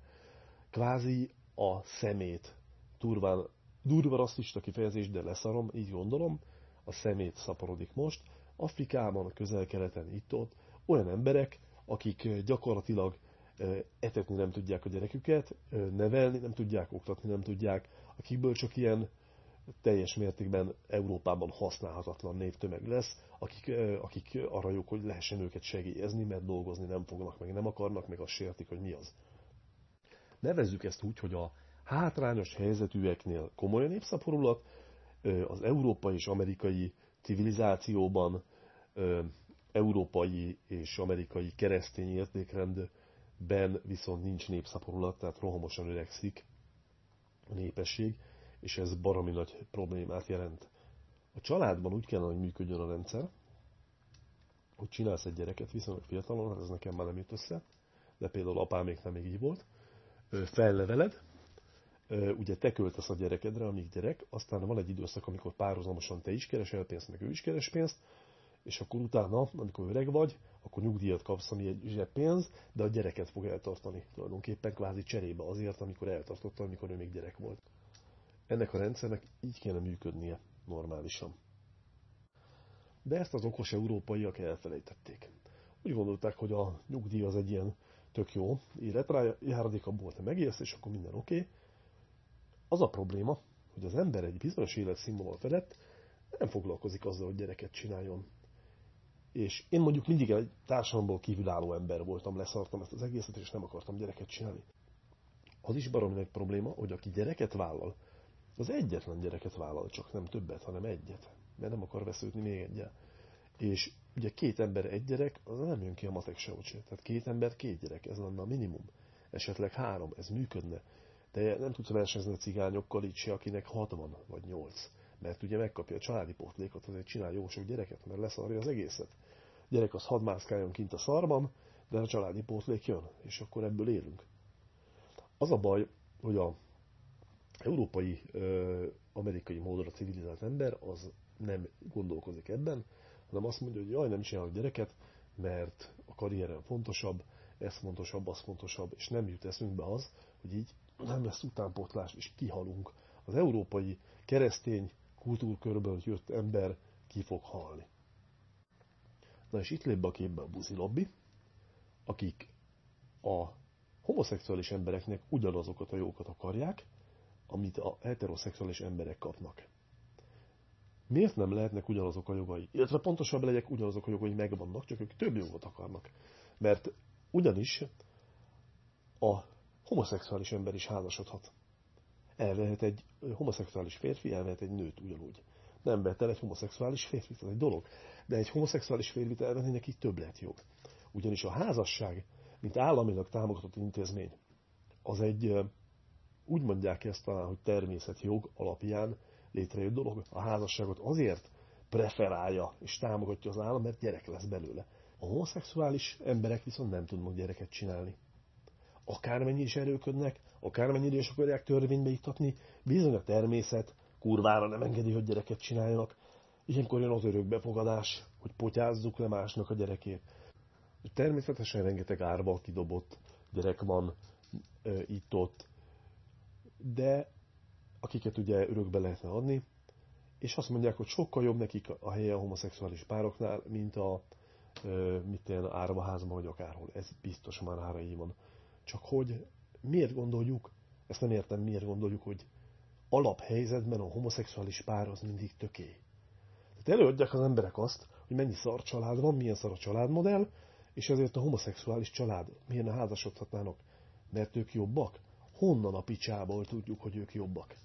Kvázi a szemét, durván, durva rasszista kifejezés, de leszarom, így gondolom, a szemét szaporodik most. Afrikában, a közel-keleten, itt-ott olyan emberek, akik gyakorlatilag etetni nem tudják a gyereküket, nevelni nem tudják, oktatni nem tudják, akikből csak ilyen teljes mértékben Európában használhatatlan néptömeg lesz, akik, akik arra jók, hogy lehessen őket segélyezni, mert dolgozni nem fognak, meg nem akarnak, meg azt sértik, hogy mi az. Nevezzük ezt úgy, hogy a hátrányos helyzetűeknél komoly népszaporulat, az európai és amerikai civilizációban európai és amerikai keresztény értékrendben viszont nincs népszaporulat, tehát rohamosan öregszik a népesség, és ez baromi nagy problémát jelent. A családban úgy kellene, hogy működjön a rendszer, hogy csinálsz egy gyereket viszonylag fiatalon, hát ez nekem már nem jut össze, de például nem még így volt, felneveled, ugye te költesz a gyerekedre, amíg gyerek, aztán van egy időszak, amikor párhuzamosan te is keresel pénzt, meg ő is keres pénzt, és akkor utána, amikor öreg vagy, akkor nyugdíjat kapsz, ami egy zseppénz, de a gyereket fog eltartani tulajdonképpen kvázi cserébe azért, amikor eltartotta, amikor ő még gyerek volt. Ennek a rendszernek így kéne működnie normálisan. De ezt az okos európaiak elfelejtették. Úgy gondolták, hogy a nyugdíj az egy ilyen tök jó életjáradék, abból te megélsz, és akkor minden oké. Okay. Az a probléma, hogy az ember egy bizonyos életszínvonal felett nem foglalkozik azzal, hogy gyereket csináljon. És én mondjuk mindig egy társadalomból kívülálló ember voltam, leszartam ezt az egészet, és nem akartam gyereket csinálni. Az is baromi nagy probléma, hogy aki gyereket vállal, az egyetlen gyereket vállal, csak nem többet, hanem egyet. Mert nem akar vesződni még egyel. És ugye két ember egy gyerek, az nem jön ki a matek se Tehát két ember két gyerek, ez lenne a minimum. Esetleg három, ez működne. De nem tudsz versenyezni a cigányokkal így se, akinek 60 vagy 8. Mert ugye megkapja a családi pótlékot, azért csinál jó sok gyereket, mert leszarja az egészet. A gyerek az hadmászkáljon kint a szarban, de a családi pótlék jön, és akkor ebből élünk. Az a baj, hogy a európai, amerikai módra civilizált ember az nem gondolkozik ebben, hanem azt mondja, hogy jaj, nem csinálok gyereket, mert a karrierem fontosabb, ez fontosabb, az fontosabb, és nem jut eszünkbe az, hogy így nem lesz utánpótlás, és kihalunk. Az európai keresztény kultúrkörből jött ember ki fog halni. Na és itt lép be a képbe a buzi lobby, akik a homoszexuális embereknek ugyanazokat a jókat akarják, amit a heteroszexuális emberek kapnak. Miért nem lehetnek ugyanazok a jogai? Illetve pontosabb legyek, ugyanazok a jogai megvannak, csak ők több jogot akarnak. Mert ugyanis a homoszexuális ember is házasodhat. Elvehet egy homoszexuális férfi, elvehet egy nőt ugyanúgy. Nem vehet el egy homoszexuális férfit, ez egy dolog. De egy homoszexuális férfit elvenni neki több lehet jog. Ugyanis a házasság, mint államilag támogatott intézmény, az egy, úgy mondják ezt talán, hogy természetjog alapján létrejött dolog. A házasságot azért preferálja és támogatja az állam, mert gyerek lesz belőle. A homoszexuális emberek viszont nem tudnak gyereket csinálni. Akármennyi is erőködnek, akármennyire is akarják törvénybe iktatni, bizony a természet kurvára nem engedi, hogy gyereket csináljanak. Ilyenkor jön az örökbefogadás, hogy potyázzuk le másnak a gyerekét. Természetesen rengeteg árba kidobott gyerek van itt-ott, de akiket ugye örökbe lehetne adni, és azt mondják, hogy sokkal jobb nekik a helye a homoszexuális pároknál, mint a mit ilyen árvaházban, vagy akárhol. Ez biztos már ára így van. Csak hogy miért gondoljuk, ezt nem értem, miért gondoljuk, hogy alaphelyzetben a homoszexuális pár az mindig töké. Tehát előadják az emberek azt, hogy mennyi szar család van, milyen szar a családmodell, és ezért a homoszexuális család milyen házasodhatnának, mert ők jobbak? Honnan a picsából tudjuk, hogy ők jobbak?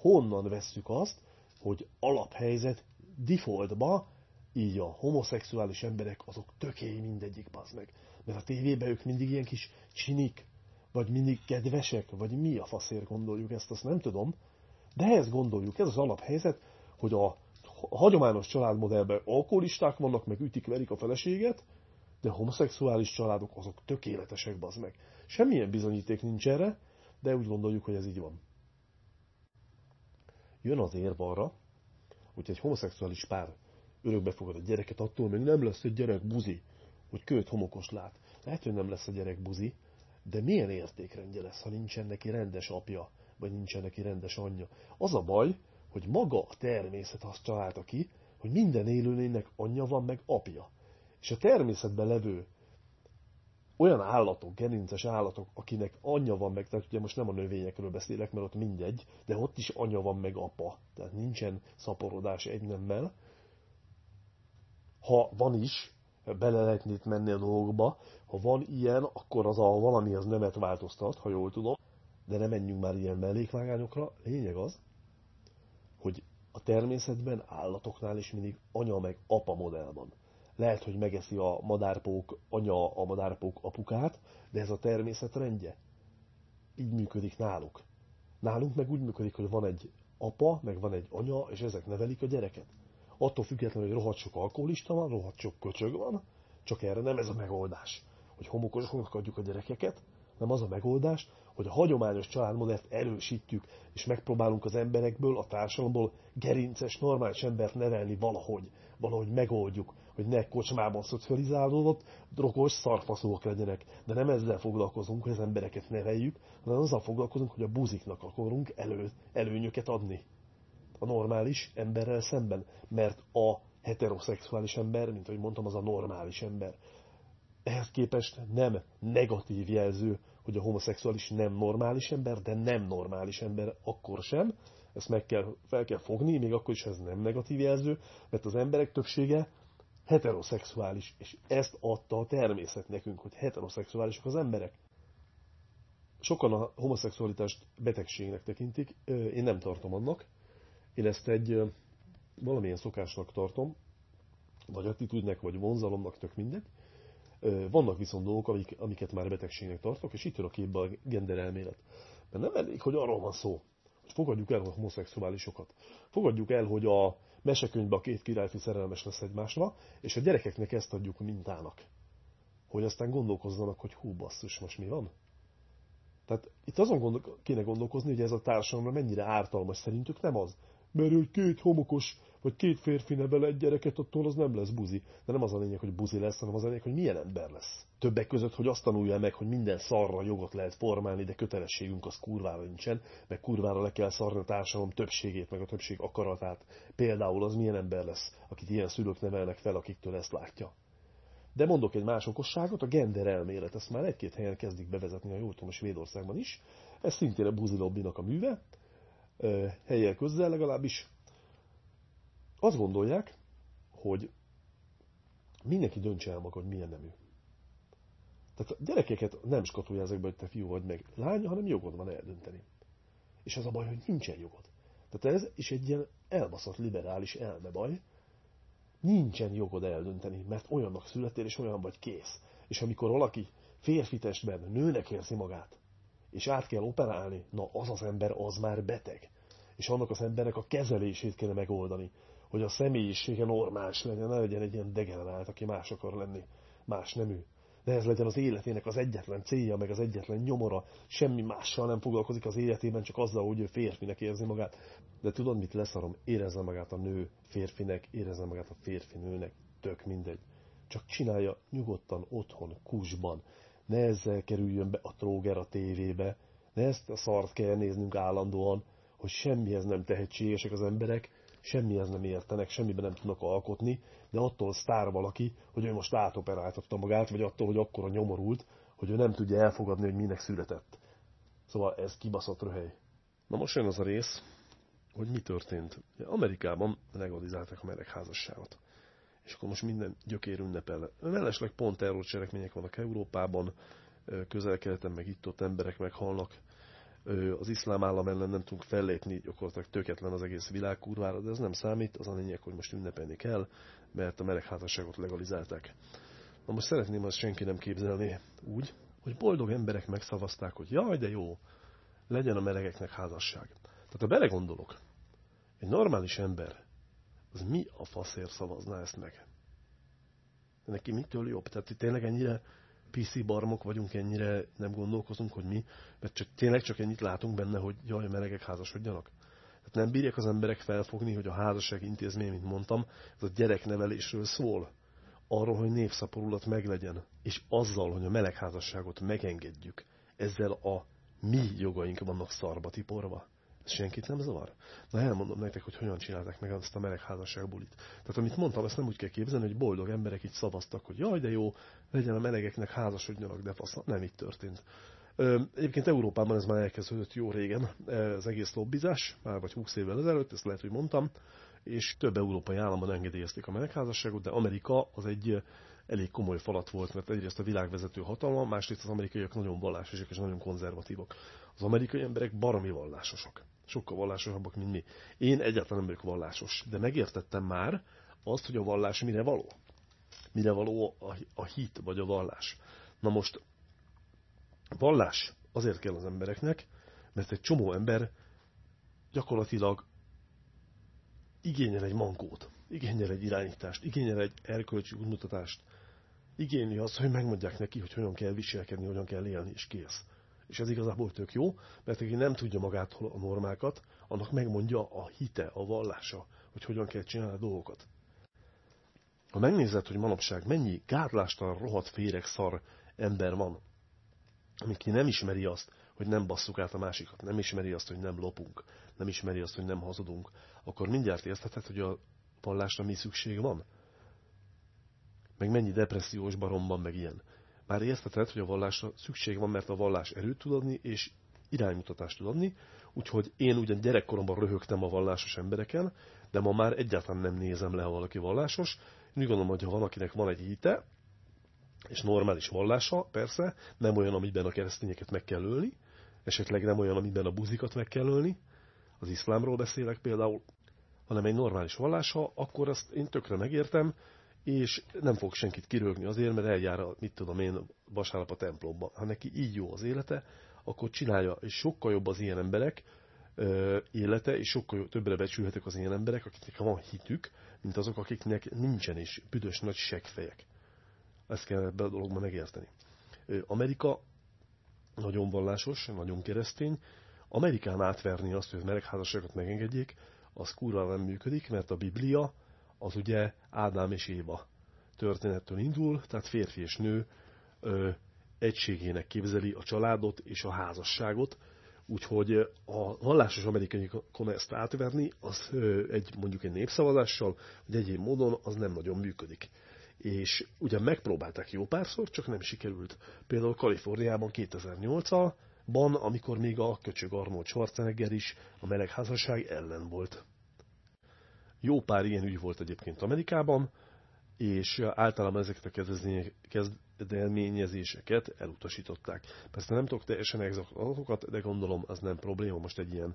honnan vesszük azt, hogy alaphelyzet defaultba, így a homoszexuális emberek azok tökély mindegyik, bazd meg. Mert a tévében ők mindig ilyen kis csinik, vagy mindig kedvesek, vagy mi a faszért gondoljuk ezt, azt nem tudom. De ezt gondoljuk, ez az alaphelyzet, hogy a hagyományos családmodellben alkoholisták vannak, meg ütik, verik a feleséget, de a homoszexuális családok azok tökéletesek, bazd meg. Semmilyen bizonyíték nincs erre, de úgy gondoljuk, hogy ez így van jön az érv arra, hogy egy homoszexuális pár örökbe fogad a gyereket, attól még nem lesz egy gyerek buzi, hogy költ homokos lát. Lehet, hogy nem lesz a gyerek buzi, de milyen értékrendje lesz, ha nincsen neki rendes apja, vagy nincsen neki rendes anyja. Az a baj, hogy maga a természet azt találta ki, hogy minden élőlénynek anyja van, meg apja. És a természetben levő olyan állatok, gerinces állatok, akinek anyja van meg, tehát ugye most nem a növényekről beszélek, mert ott mindegy, de ott is anya van meg apa, tehát nincsen szaporodás egy nemmel. Ha van is, bele lehetne itt menni a dolgokba, ha van ilyen, akkor az a valami az nemet változtat, ha jól tudom, de ne menjünk már ilyen mellékvágányokra. Lényeg az, hogy a természetben állatoknál is mindig anya meg apa modell van lehet, hogy megeszi a madárpók anya a madárpók apukát, de ez a természet rendje. Így működik náluk. Nálunk meg úgy működik, hogy van egy apa, meg van egy anya, és ezek nevelik a gyereket. Attól függetlenül, hogy rohadt sok alkoholista van, rohadt sok köcsög van, csak erre nem ez a megoldás, hogy homokosoknak adjuk a gyerekeket, nem az a megoldás, hogy a hagyományos családmodellt erősítjük, és megpróbálunk az emberekből, a társadalomból gerinces, normális embert nevelni valahogy, valahogy megoldjuk, hogy ne kocsmában szocializálódott, drogos szarfaszóak legyenek. De nem ezzel foglalkozunk, hogy az embereket neveljük, hanem azzal foglalkozunk, hogy a buziknak akarunk elő, előnyöket adni. A normális emberrel szemben. Mert a heteroszexuális ember, mint ahogy mondtam, az a normális ember. Ehhez képest nem negatív jelző, hogy a homoszexuális nem normális ember, de nem normális ember akkor sem. Ezt meg kell, fel kell fogni, még akkor is ez nem negatív jelző, mert az emberek többsége heteroszexuális, és ezt adta a természet nekünk, hogy heteroszexuálisok az emberek. Sokan a homoszexualitást betegségnek tekintik, én nem tartom annak. Én ezt egy valamilyen szokásnak tartom, vagy attitűdnek, vagy vonzalomnak, tök mindegy. Vannak viszont dolgok, amik, amiket már betegségnek tartok, és itt jön a képbe a gender elmélet. Mert nem elég, hogy arról van szó, hogy fogadjuk el a homoszexuálisokat. Fogadjuk el, hogy a mesekönyvben a két királyfi szerelmes lesz egymásra, és a gyerekeknek ezt adjuk mintának. Hogy aztán gondolkozzanak, hogy hú basszus, most mi van? Tehát itt azon gondol, kéne gondolkozni, hogy ez a társadalomra mennyire ártalmas szerintük, nem az. Mert hogy két homokos vagy két férfi nevel egy gyereket, attól az nem lesz buzi. De nem az a lényeg, hogy buzi lesz, hanem az a lényeg, hogy milyen ember lesz. Többek között, hogy azt tanulja meg, hogy minden szarra jogot lehet formálni, de kötelességünk az kurvára nincsen, meg kurvára le kell szarni a társadalom többségét, meg a többség akaratát. Például az milyen ember lesz, akit ilyen szülők nevelnek fel, akiktől ezt látja. De mondok egy más okosságot, a gender elmélet. Ezt már egy-két helyen kezdik bevezetni, a jól tudom, Svédországban is. Ez szintén a buzi lobbinak a műve, helyel közel legalábbis, azt gondolják, hogy mindenki döntse el maga, hogy milyen nemű. Tehát a gyerekeket nem skatuljázzák be, hogy te fiú vagy meg lány, hanem jogod van eldönteni. És az a baj, hogy nincsen jogod. Tehát ez is egy ilyen elbaszott liberális elmebaj. Nincsen jogod eldönteni, mert olyannak születél, és olyan vagy kész. És amikor valaki férfi testben nőnek érzi magát, és át kell operálni, na az az ember az már beteg. És annak az embernek a kezelését kéne megoldani hogy a személyisége normális legyen, ne legyen egy ilyen degenerált, aki más akar lenni, más nemű. De ez legyen az életének az egyetlen célja, meg az egyetlen nyomora. Semmi mással nem foglalkozik az életében, csak azzal, hogy ő férfinek érzi magát. De tudod, mit leszarom? Érezze magát a nő férfinek, érezze magát a férfi nőnek. Tök mindegy. Csak csinálja nyugodtan otthon, kusban. Ne ezzel kerüljön be a tróger a tévébe. Ne ezt a szart kell néznünk állandóan, hogy semmihez nem tehetségesek az emberek, semmihez nem értenek, semmiben nem tudnak alkotni, de attól sztár valaki, hogy ő most átoperáltatta magát, vagy attól, hogy akkora nyomorult, hogy ő nem tudja elfogadni, hogy minek született. Szóval ez kibaszott röhely. Na most jön az a rész, hogy mi történt. Amerikában legalizálták a melegházasságot. És akkor most minden gyökér ünnepel. Mellesleg pont erről cselekmények vannak Európában, közel-keleten, meg itt-ott emberek meghalnak az iszlám állam ellen nem tudunk fellépni, gyakorlatilag tökéletlen az egész világ kurvára, de ez nem számít, az a lényeg, hogy most ünnepelni kell, mert a melegházasságot legalizálták. Na most szeretném azt senki nem képzelni úgy, hogy boldog emberek megszavazták, hogy jaj, de jó, legyen a melegeknek házasság. Tehát ha belegondolok, egy normális ember, az mi a faszért szavazná ezt meg? Neki mitől jobb? Tehát tényleg ennyire PC barmok vagyunk ennyire, nem gondolkozunk, hogy mi, mert csak, tényleg csak ennyit látunk benne, hogy jaj, melegek házasodjanak. Tehát nem bírják az emberek felfogni, hogy a házasság intézmény, mint mondtam, ez a gyereknevelésről szól. Arról, hogy népszaporulat meglegyen. És azzal, hogy a melegházasságot megengedjük, ezzel a mi jogaink vannak szarba tiporva. Ez senkit nem zavar? Na elmondom nektek, hogy hogyan csinálták meg azt a melegházasság bulit. Tehát amit mondtam, ezt nem úgy kell képzelni, hogy boldog emberek így szavaztak, hogy jaj, de jó, legyen a melegeknek házasodjanak, de fasz, nem így történt. Egyébként Európában ez már elkezdődött jó régen, az egész lobbizás, már vagy 20 évvel ezelőtt, ezt lehet, hogy mondtam, és több európai államban engedélyezték a melegházasságot, de Amerika az egy elég komoly falat volt, mert egyrészt a világvezető hatalma, másrészt az amerikaiak nagyon vallásosak és nagyon konzervatívok. Az amerikai emberek baromi vallásosak. Sokkal vallásosabbak, mint mi. Én egyáltalán nem vagyok vallásos, de megértettem már azt, hogy a vallás mire való. Mire való a, a hit vagy a vallás. Na most, vallás azért kell az embereknek, mert egy csomó ember gyakorlatilag igényel egy mankót, igényel egy irányítást, igényel egy erkölcsi útmutatást, igényli azt, hogy megmondják neki, hogy hogyan kell viselkedni, hogyan kell élni, és kész. És ez igazából tök jó, mert aki nem tudja magától a normákat, annak megmondja a hite, a vallása, hogy hogyan kell csinálni a dolgokat. Ha megnézed, hogy manapság mennyi gátlástalan, rohadt féreg szar ember van, aki nem ismeri azt, hogy nem basszuk át a másikat, nem ismeri azt, hogy nem lopunk, nem ismeri azt, hogy nem hazudunk, akkor mindjárt értheted, hogy a vallásra mi szükség van. Meg mennyi depressziós baromban, meg ilyen. Már értheted, hogy a vallásra szükség van, mert a vallás erőt tud adni, és iránymutatást tud adni, úgyhogy én ugyan gyerekkoromban röhögtem a vallásos embereken, de ma már egyáltalán nem nézem le, ha valaki vallásos. Én úgy gondolom, hogy ha valakinek van egy hite, és normális vallása, persze, nem olyan, amiben a keresztényeket meg kell ölni, esetleg nem olyan, amiben a buzikat meg kell ölni, az iszlámról beszélek például, hanem egy normális vallása, akkor azt én tökre megértem, és nem fog senkit kirögni azért, mert eljár, mit tudom én, vasárnap a templomba. Ha neki így jó az élete, akkor csinálja, és sokkal jobb az ilyen emberek ö, élete, és sokkal többre becsülhetek az ilyen emberek, akiknek van hitük, mint azok, akiknek nincsen is büdös nagy segfejek. Ezt kell ebbe a dologban megérteni. Amerika nagyon vallásos, nagyon keresztény. Amerikán átverni azt, hogy melegházasságot megengedjék, az kurva nem működik, mert a Biblia az ugye Ádám és Éva történettől indul, tehát férfi és nő ö, egységének képzeli a családot és a házasságot, úgyhogy a vallásos amerikaiakon ezt átverni, az ö, egy mondjuk egy népszavazással, vagy egyéb módon az nem nagyon működik és ugye megpróbálták jó párszor, csak nem sikerült. Például Kaliforniában 2008-ban, amikor még a köcsög Arnold Schwarzenegger is a melegházasság ellen volt. Jó pár ilyen ügy volt egyébként Amerikában, és általában ezeket a kezdeményezéseket elutasították. Persze nem tudok teljesen exakt adatokat, de gondolom az nem probléma, most egy ilyen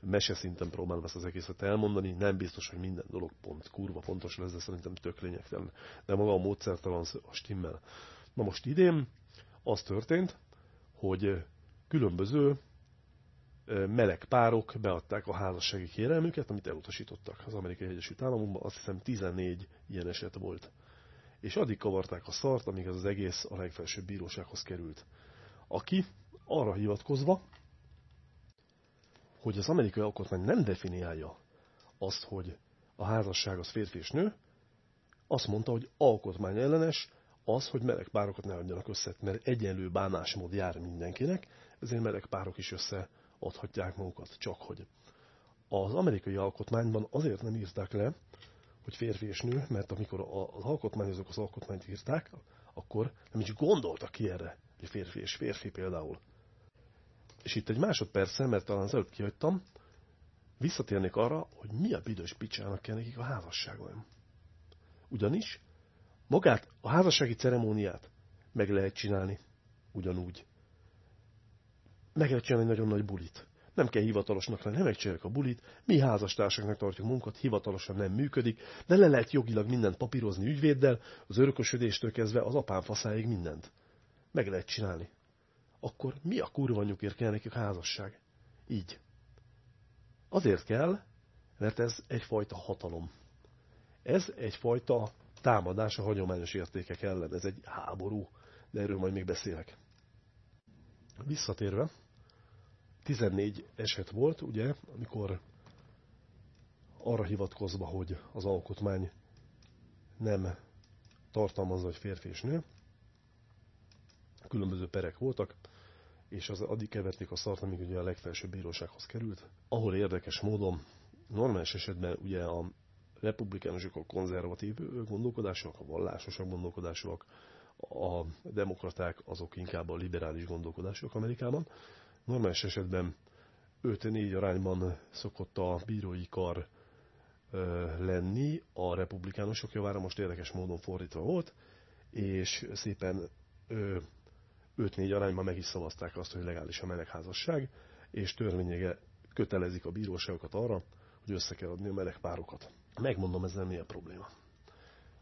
mese szinten próbálom ezt az egészet elmondani, nem biztos, hogy minden dolog pont kurva pontos lesz, de szerintem tök lényegtelen. De maga a módszertalan a stimmel. Na most idén az történt, hogy különböző meleg párok beadták a házassági kérelmüket, amit elutasítottak az Amerikai Egyesült Államokban. Azt hiszem 14 ilyen eset volt. És addig kavarták a szart, amíg ez az egész a legfelsőbb bírósághoz került. Aki arra hivatkozva, hogy az amerikai alkotmány nem definiálja azt, hogy a házasság az férfi és nő, azt mondta, hogy alkotmány ellenes az, hogy meleg párokat ne adjanak össze, mert egyenlő bánásmód jár mindenkinek, ezért meleg párok is összeadhatják magukat, csak hogy. Az amerikai alkotmányban azért nem írták le, hogy férfi és nő, mert amikor az alkotmányozók az alkotmányt írták, akkor nem is gondoltak ki erre, hogy férfi és férfi például. És itt egy másodperccel, mert talán az előbb kihagytam, visszatérnék arra, hogy mi a büdös picsának kell nekik a házasságon. Ugyanis magát a házassági ceremóniát meg lehet csinálni ugyanúgy. Meg lehet csinálni nagyon nagy bulit. Nem kell hivatalosnak lenni, nem megcsináljuk a bulit, mi házastársaknak tartjuk munkat, hivatalosan nem működik, de le lehet jogilag mindent papírozni ügyvéddel, az örökösödéstől kezdve az apám faszáig mindent. Meg lehet csinálni akkor mi a kurva nyugért kell nekik házasság? Így. Azért kell, mert ez egyfajta hatalom. Ez egyfajta támadás a hagyományos értékek ellen. Ez egy háború, de erről majd még beszélek. Visszatérve, 14 eset volt, ugye, amikor arra hivatkozva, hogy az alkotmány nem tartalmazza, hogy férfi és nő, különböző perek voltak, és az addig keverték a szart, amíg ugye a legfelsőbb bírósághoz került, ahol érdekes módon normális esetben ugye a republikánusok a konzervatív gondolkodásúak, a vallásosak gondolkodásúak, a demokraták azok inkább a liberális gondolkodásúak Amerikában. Normális esetben 5-4 arányban szokott a bírói kar lenni, a republikánusok javára most érdekes módon fordítva volt, és szépen 5-4 arányban meg is szavazták azt, hogy legális a melegházasság, és törvényege kötelezik a bíróságokat arra, hogy össze kell adni a meleg párokat. Megmondom, ezzel mi a probléma.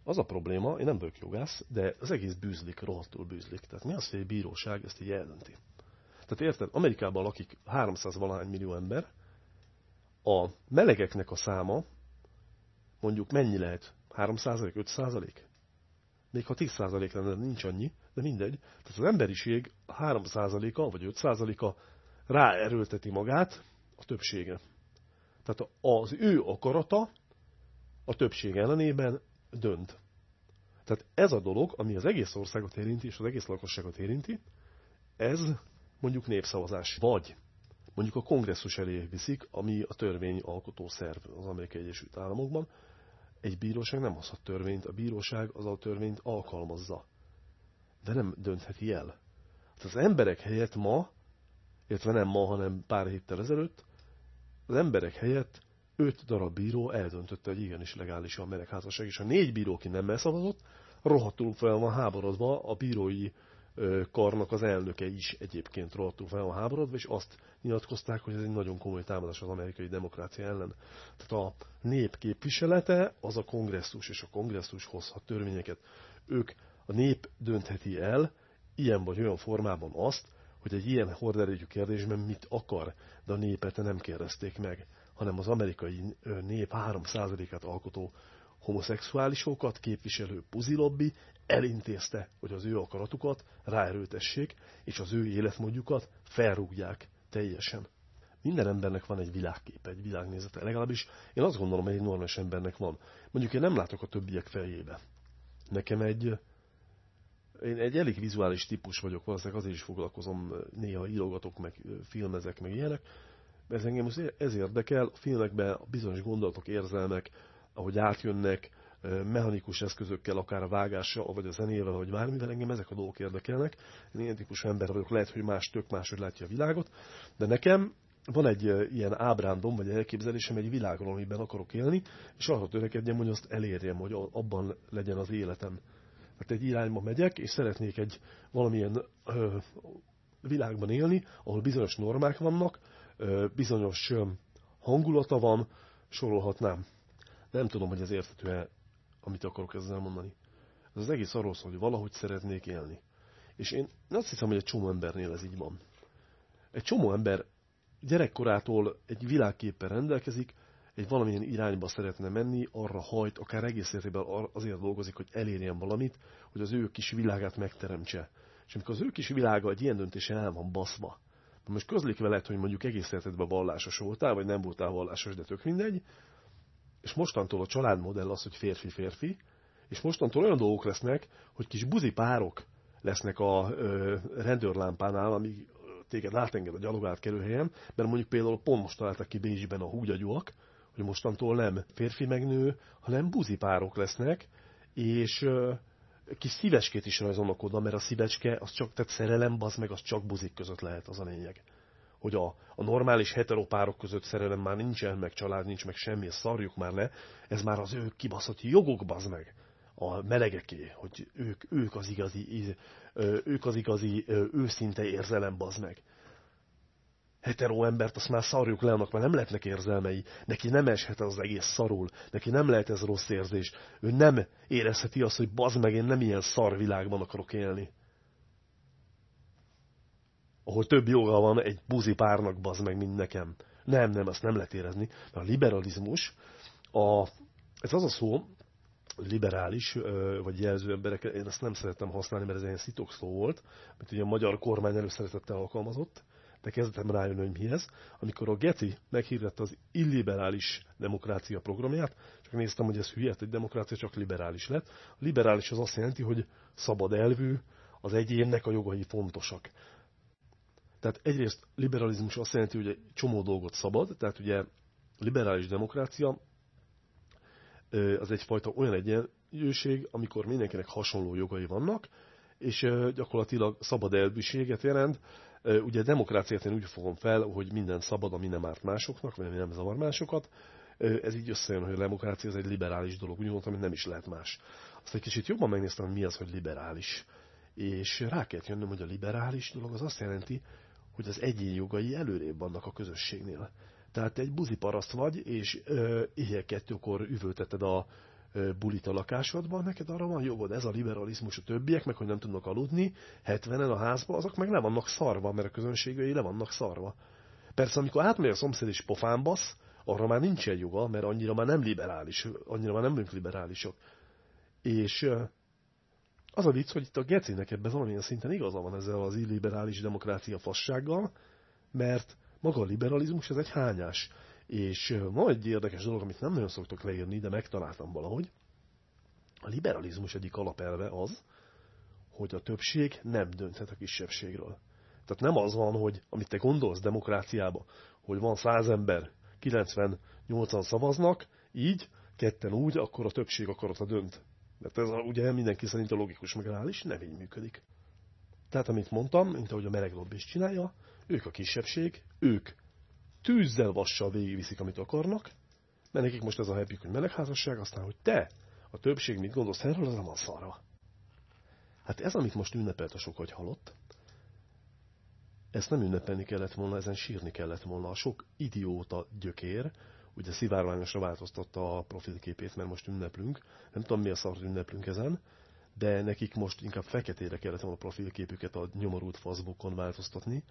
Az a probléma, én nem vagyok jogász, de az egész bűzlik, rohadtul bűzlik. Tehát mi az, hogy egy bíróság ezt így eldönti? Tehát érted, Amerikában lakik 300 valahány millió ember, a melegeknek a száma mondjuk mennyi lehet? 3%, 5%? Még ha 10% lenne, nincs annyi, de mindegy. Tehát az emberiség 3%-a vagy 5%-a ráerőlteti magát a többsége. Tehát az ő akarata a többség ellenében dönt. Tehát ez a dolog, ami az egész országot érinti, és az egész lakosságot érinti, ez mondjuk népszavazás. Vagy mondjuk a kongresszus elé viszik, ami a törvényalkotó szerv az Amerikai Egyesült Államokban. Egy bíróság nem hozhat törvényt, a bíróság az a törvényt alkalmazza. De nem döntheti el. Tehát az emberek helyett ma, illetve nem ma, hanem pár héttel ezelőtt, az emberek helyett öt darab bíró eldöntötte, hogy igenis legális a melegházasság, és a négy bíró, ki nem elszavazott, rohadtul fel van háborodva, a bírói karnak az elnöke is egyébként rohadtul fel van háborodva, és azt nyilatkozták, hogy ez egy nagyon komoly támadás az amerikai demokrácia ellen. Tehát a nép képviselete az a kongresszus, és a kongresszus hozhat törvényeket. Ők, a nép döntheti el, ilyen vagy olyan formában azt, hogy egy ilyen horderejű kérdésben mit akar, de a népet nem kérdezték meg, hanem az amerikai nép 3%-át alkotó homoszexuálisokat képviselő puzilobbi elintézte, hogy az ő akaratukat ráerőtessék, és az ő életmódjukat felrúgják teljesen. Minden embernek van egy világképe, egy világnézete. Legalábbis én azt gondolom, hogy egy normális embernek van. Mondjuk én nem látok a többiek fejébe. Nekem egy, én egy elég vizuális típus vagyok, valószínűleg azért is foglalkozom, néha írogatok, meg filmezek, meg ilyenek. Ez engem ez érdekel, a filmekben bizonyos gondolatok, érzelmek, ahogy átjönnek, mechanikus eszközökkel, akár a vágással, vagy a zenével, vagy bármivel, engem ezek a dolgok érdekelnek. Én ilyen típusú ember vagyok, lehet, hogy más tök máshogy látja a világot, de nekem van egy ilyen ábrándom, vagy elképzelésem egy világról, amiben akarok élni, és arra törekedjem, hogy azt elérjem, hogy abban legyen az életem. Hát egy irányba megyek, és szeretnék egy valamilyen ö, világban élni, ahol bizonyos normák vannak, ö, bizonyos ö, hangulata van, sorolhatnám. Nem tudom, hogy ez érthető-e amit akarok ezzel mondani. Ez az egész arról szól, hogy valahogy szeretnék élni. És én azt hiszem, hogy egy csomó embernél ez így van. Egy csomó ember gyerekkorától egy világképpen rendelkezik, egy valamilyen irányba szeretne menni, arra hajt, akár egész életében azért dolgozik, hogy elérjen valamit, hogy az ő kis világát megteremtse. És amikor az ő kis világa egy ilyen döntésen el van baszva, most közlik veled, hogy mondjuk egész életedben vallásos voltál, vagy nem voltál vallásos, de tök mindegy, és mostantól a családmodell az, hogy férfi-férfi, és mostantól olyan dolgok lesznek, hogy kis buzi párok lesznek a ö, rendőrlámpánál, amíg téged átenged a gyalogát kerülhelyen, mert mondjuk például pont most találtak ki Bézsiben a húgyagyúak, hogy mostantól nem férfi meg nő, hanem buzi párok lesznek, és ö, kis szívecskét is rajzolnak oda, mert a szívecske, az csak, tehát szerelem, az meg az csak buzik között lehet, az a lényeg hogy a, a normális heteropárok között szerelem már nincsen, meg család nincs, meg semmi, szarjuk már le, ez már az ő kibaszott jogok, bazd meg, a melegeké, hogy ők, ők az igazi, ők az igazi őszinte érzelem, bazd meg. Hetero embert azt már szarjuk le, annak már nem lehetnek érzelmei, neki nem eshet az egész szarul, neki nem lehet ez rossz érzés, ő nem érezheti azt, hogy bazd meg, én nem ilyen szar világban akarok élni ahol több joga van egy buzi párnak, bazd meg, mint nekem. Nem, nem, azt nem lehet érezni. A liberalizmus, a, ez az a szó, liberális, vagy jelző emberek, én ezt nem szerettem használni, mert ez egy szitok szó volt, mert ugye a magyar kormány előszeretettel alkalmazott, de kezdtem rájönni, hogy mi ez. Amikor a Geti meghirdette az illiberális demokrácia programját, csak néztem, hogy ez hülye, egy demokrácia csak liberális lett. A liberális az azt jelenti, hogy szabad elvű, az egyénnek a jogai fontosak. Tehát egyrészt liberalizmus azt jelenti, hogy egy csomó dolgot szabad, tehát ugye liberális demokrácia az egyfajta olyan egyenlőség, amikor mindenkinek hasonló jogai vannak, és gyakorlatilag szabad elbűséget jelent. Ugye demokráciát én úgy fogom fel, hogy minden szabad, ami nem árt másoknak, vagy ami nem zavar másokat. Ez így összejön, hogy a demokrácia ez egy liberális dolog, úgy mondtam, hogy nem is lehet más. Azt egy kicsit jobban megnéztem, hogy mi az, hogy liberális. És rá kellett jönnöm, hogy a liberális dolog az azt jelenti, hogy az egyén jogai előrébb vannak a közösségnél. Tehát egy buzi paraszt vagy, és éjjel kettőkor üvölteted a bulit a lakásodban, neked arra van jogod, ez a liberalizmus, a többiek, meg hogy nem tudnak aludni, 70-en a házba, azok meg le vannak szarva, mert a közönségei le vannak szarva. Persze, amikor átmegy a szomszéd és pofán basz, arra már nincsen joga, mert annyira már nem liberális, annyira már nem liberálisok. És az a vicc, hogy itt a Gecinek ebben valamilyen szinten igaza van ezzel az illiberális demokrácia fassággal, mert maga a liberalizmus ez egy hányás. És van egy érdekes dolog, amit nem nagyon szoktok leírni, de megtaláltam valahogy. A liberalizmus egyik alapelve az, hogy a többség nem dönthet a kisebbségről. Tehát nem az van, hogy amit te gondolsz demokráciába, hogy van száz ember, 98-an szavaznak, így, ketten úgy, akkor a többség akarata dönt. Mert ez a, ugye mindenki szerint a logikus megállás nem így működik. Tehát, amit mondtam, mint ahogy a meleg is csinálja, ők a kisebbség, ők tűzzel, vassal végigviszik, amit akarnak, mert nekik most ez a happy, hogy melegházasság, aztán, hogy te, a többség mit gondolsz erről, az nem a szarra. Hát ez, amit most ünnepelt a sok, hogy halott, ezt nem ünnepelni kellett volna, ezen sírni kellett volna. A sok idióta gyökér, ugye szivárványosra változtatta a profilképét, mert most ünneplünk. Nem tudom, mi a szart ünneplünk ezen, de nekik most inkább feketére kellett volna a profilképüket a nyomorult Facebookon változtatni,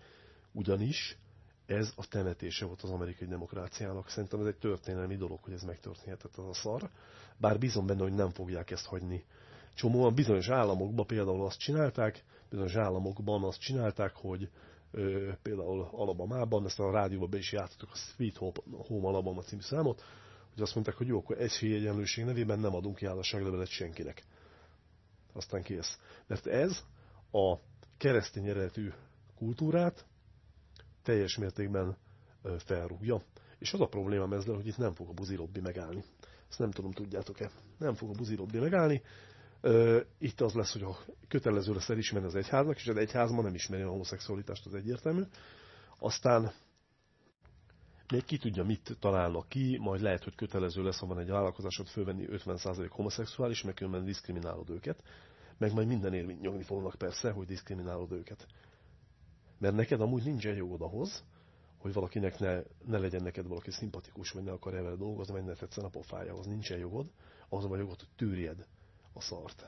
ugyanis ez a temetése volt az amerikai demokráciának. Szerintem ez egy történelmi dolog, hogy ez megtörténhetett az a szar. Bár bízom benne, hogy nem fogják ezt hagyni. Csomóan bizonyos államokban például azt csinálták, bizonyos államokban azt csinálták, hogy például Alabamában, ezt a rádióban be is játszottuk a Sweet Home Alabama című számot, hogy azt mondták, hogy jó, akkor egyenlőség nevében nem adunk ki házasságlevelet senkinek. Aztán kész. Mert ez a keresztény eredetű kultúrát teljes mértékben felrúgja. És az a probléma ezzel, hogy itt nem fog a buzilobbi megállni. Ezt nem tudom, tudjátok-e. Nem fog a buzilobbi megállni, itt az lesz, hogy a kötelező lesz elismerni az egyháznak, és az egyház ma nem ismeri a homoszexualitást, az egyértelmű. Aztán még ki tudja, mit találnak ki, majd lehet, hogy kötelező lesz, ha van egy vállalkozásod fölvenni 50% homoszexuális, meg különben diszkriminálod őket. Meg majd minden érvényt nyomni fognak persze, hogy diszkriminálod őket. Mert neked amúgy nincsen jogod ahhoz, hogy valakinek ne, ne legyen neked valaki szimpatikus, vagy ne akar vele dolgozni, vagy ne tetszen a pofájához. Nincsen jogod, az a jogod, hogy tűrjed a szart.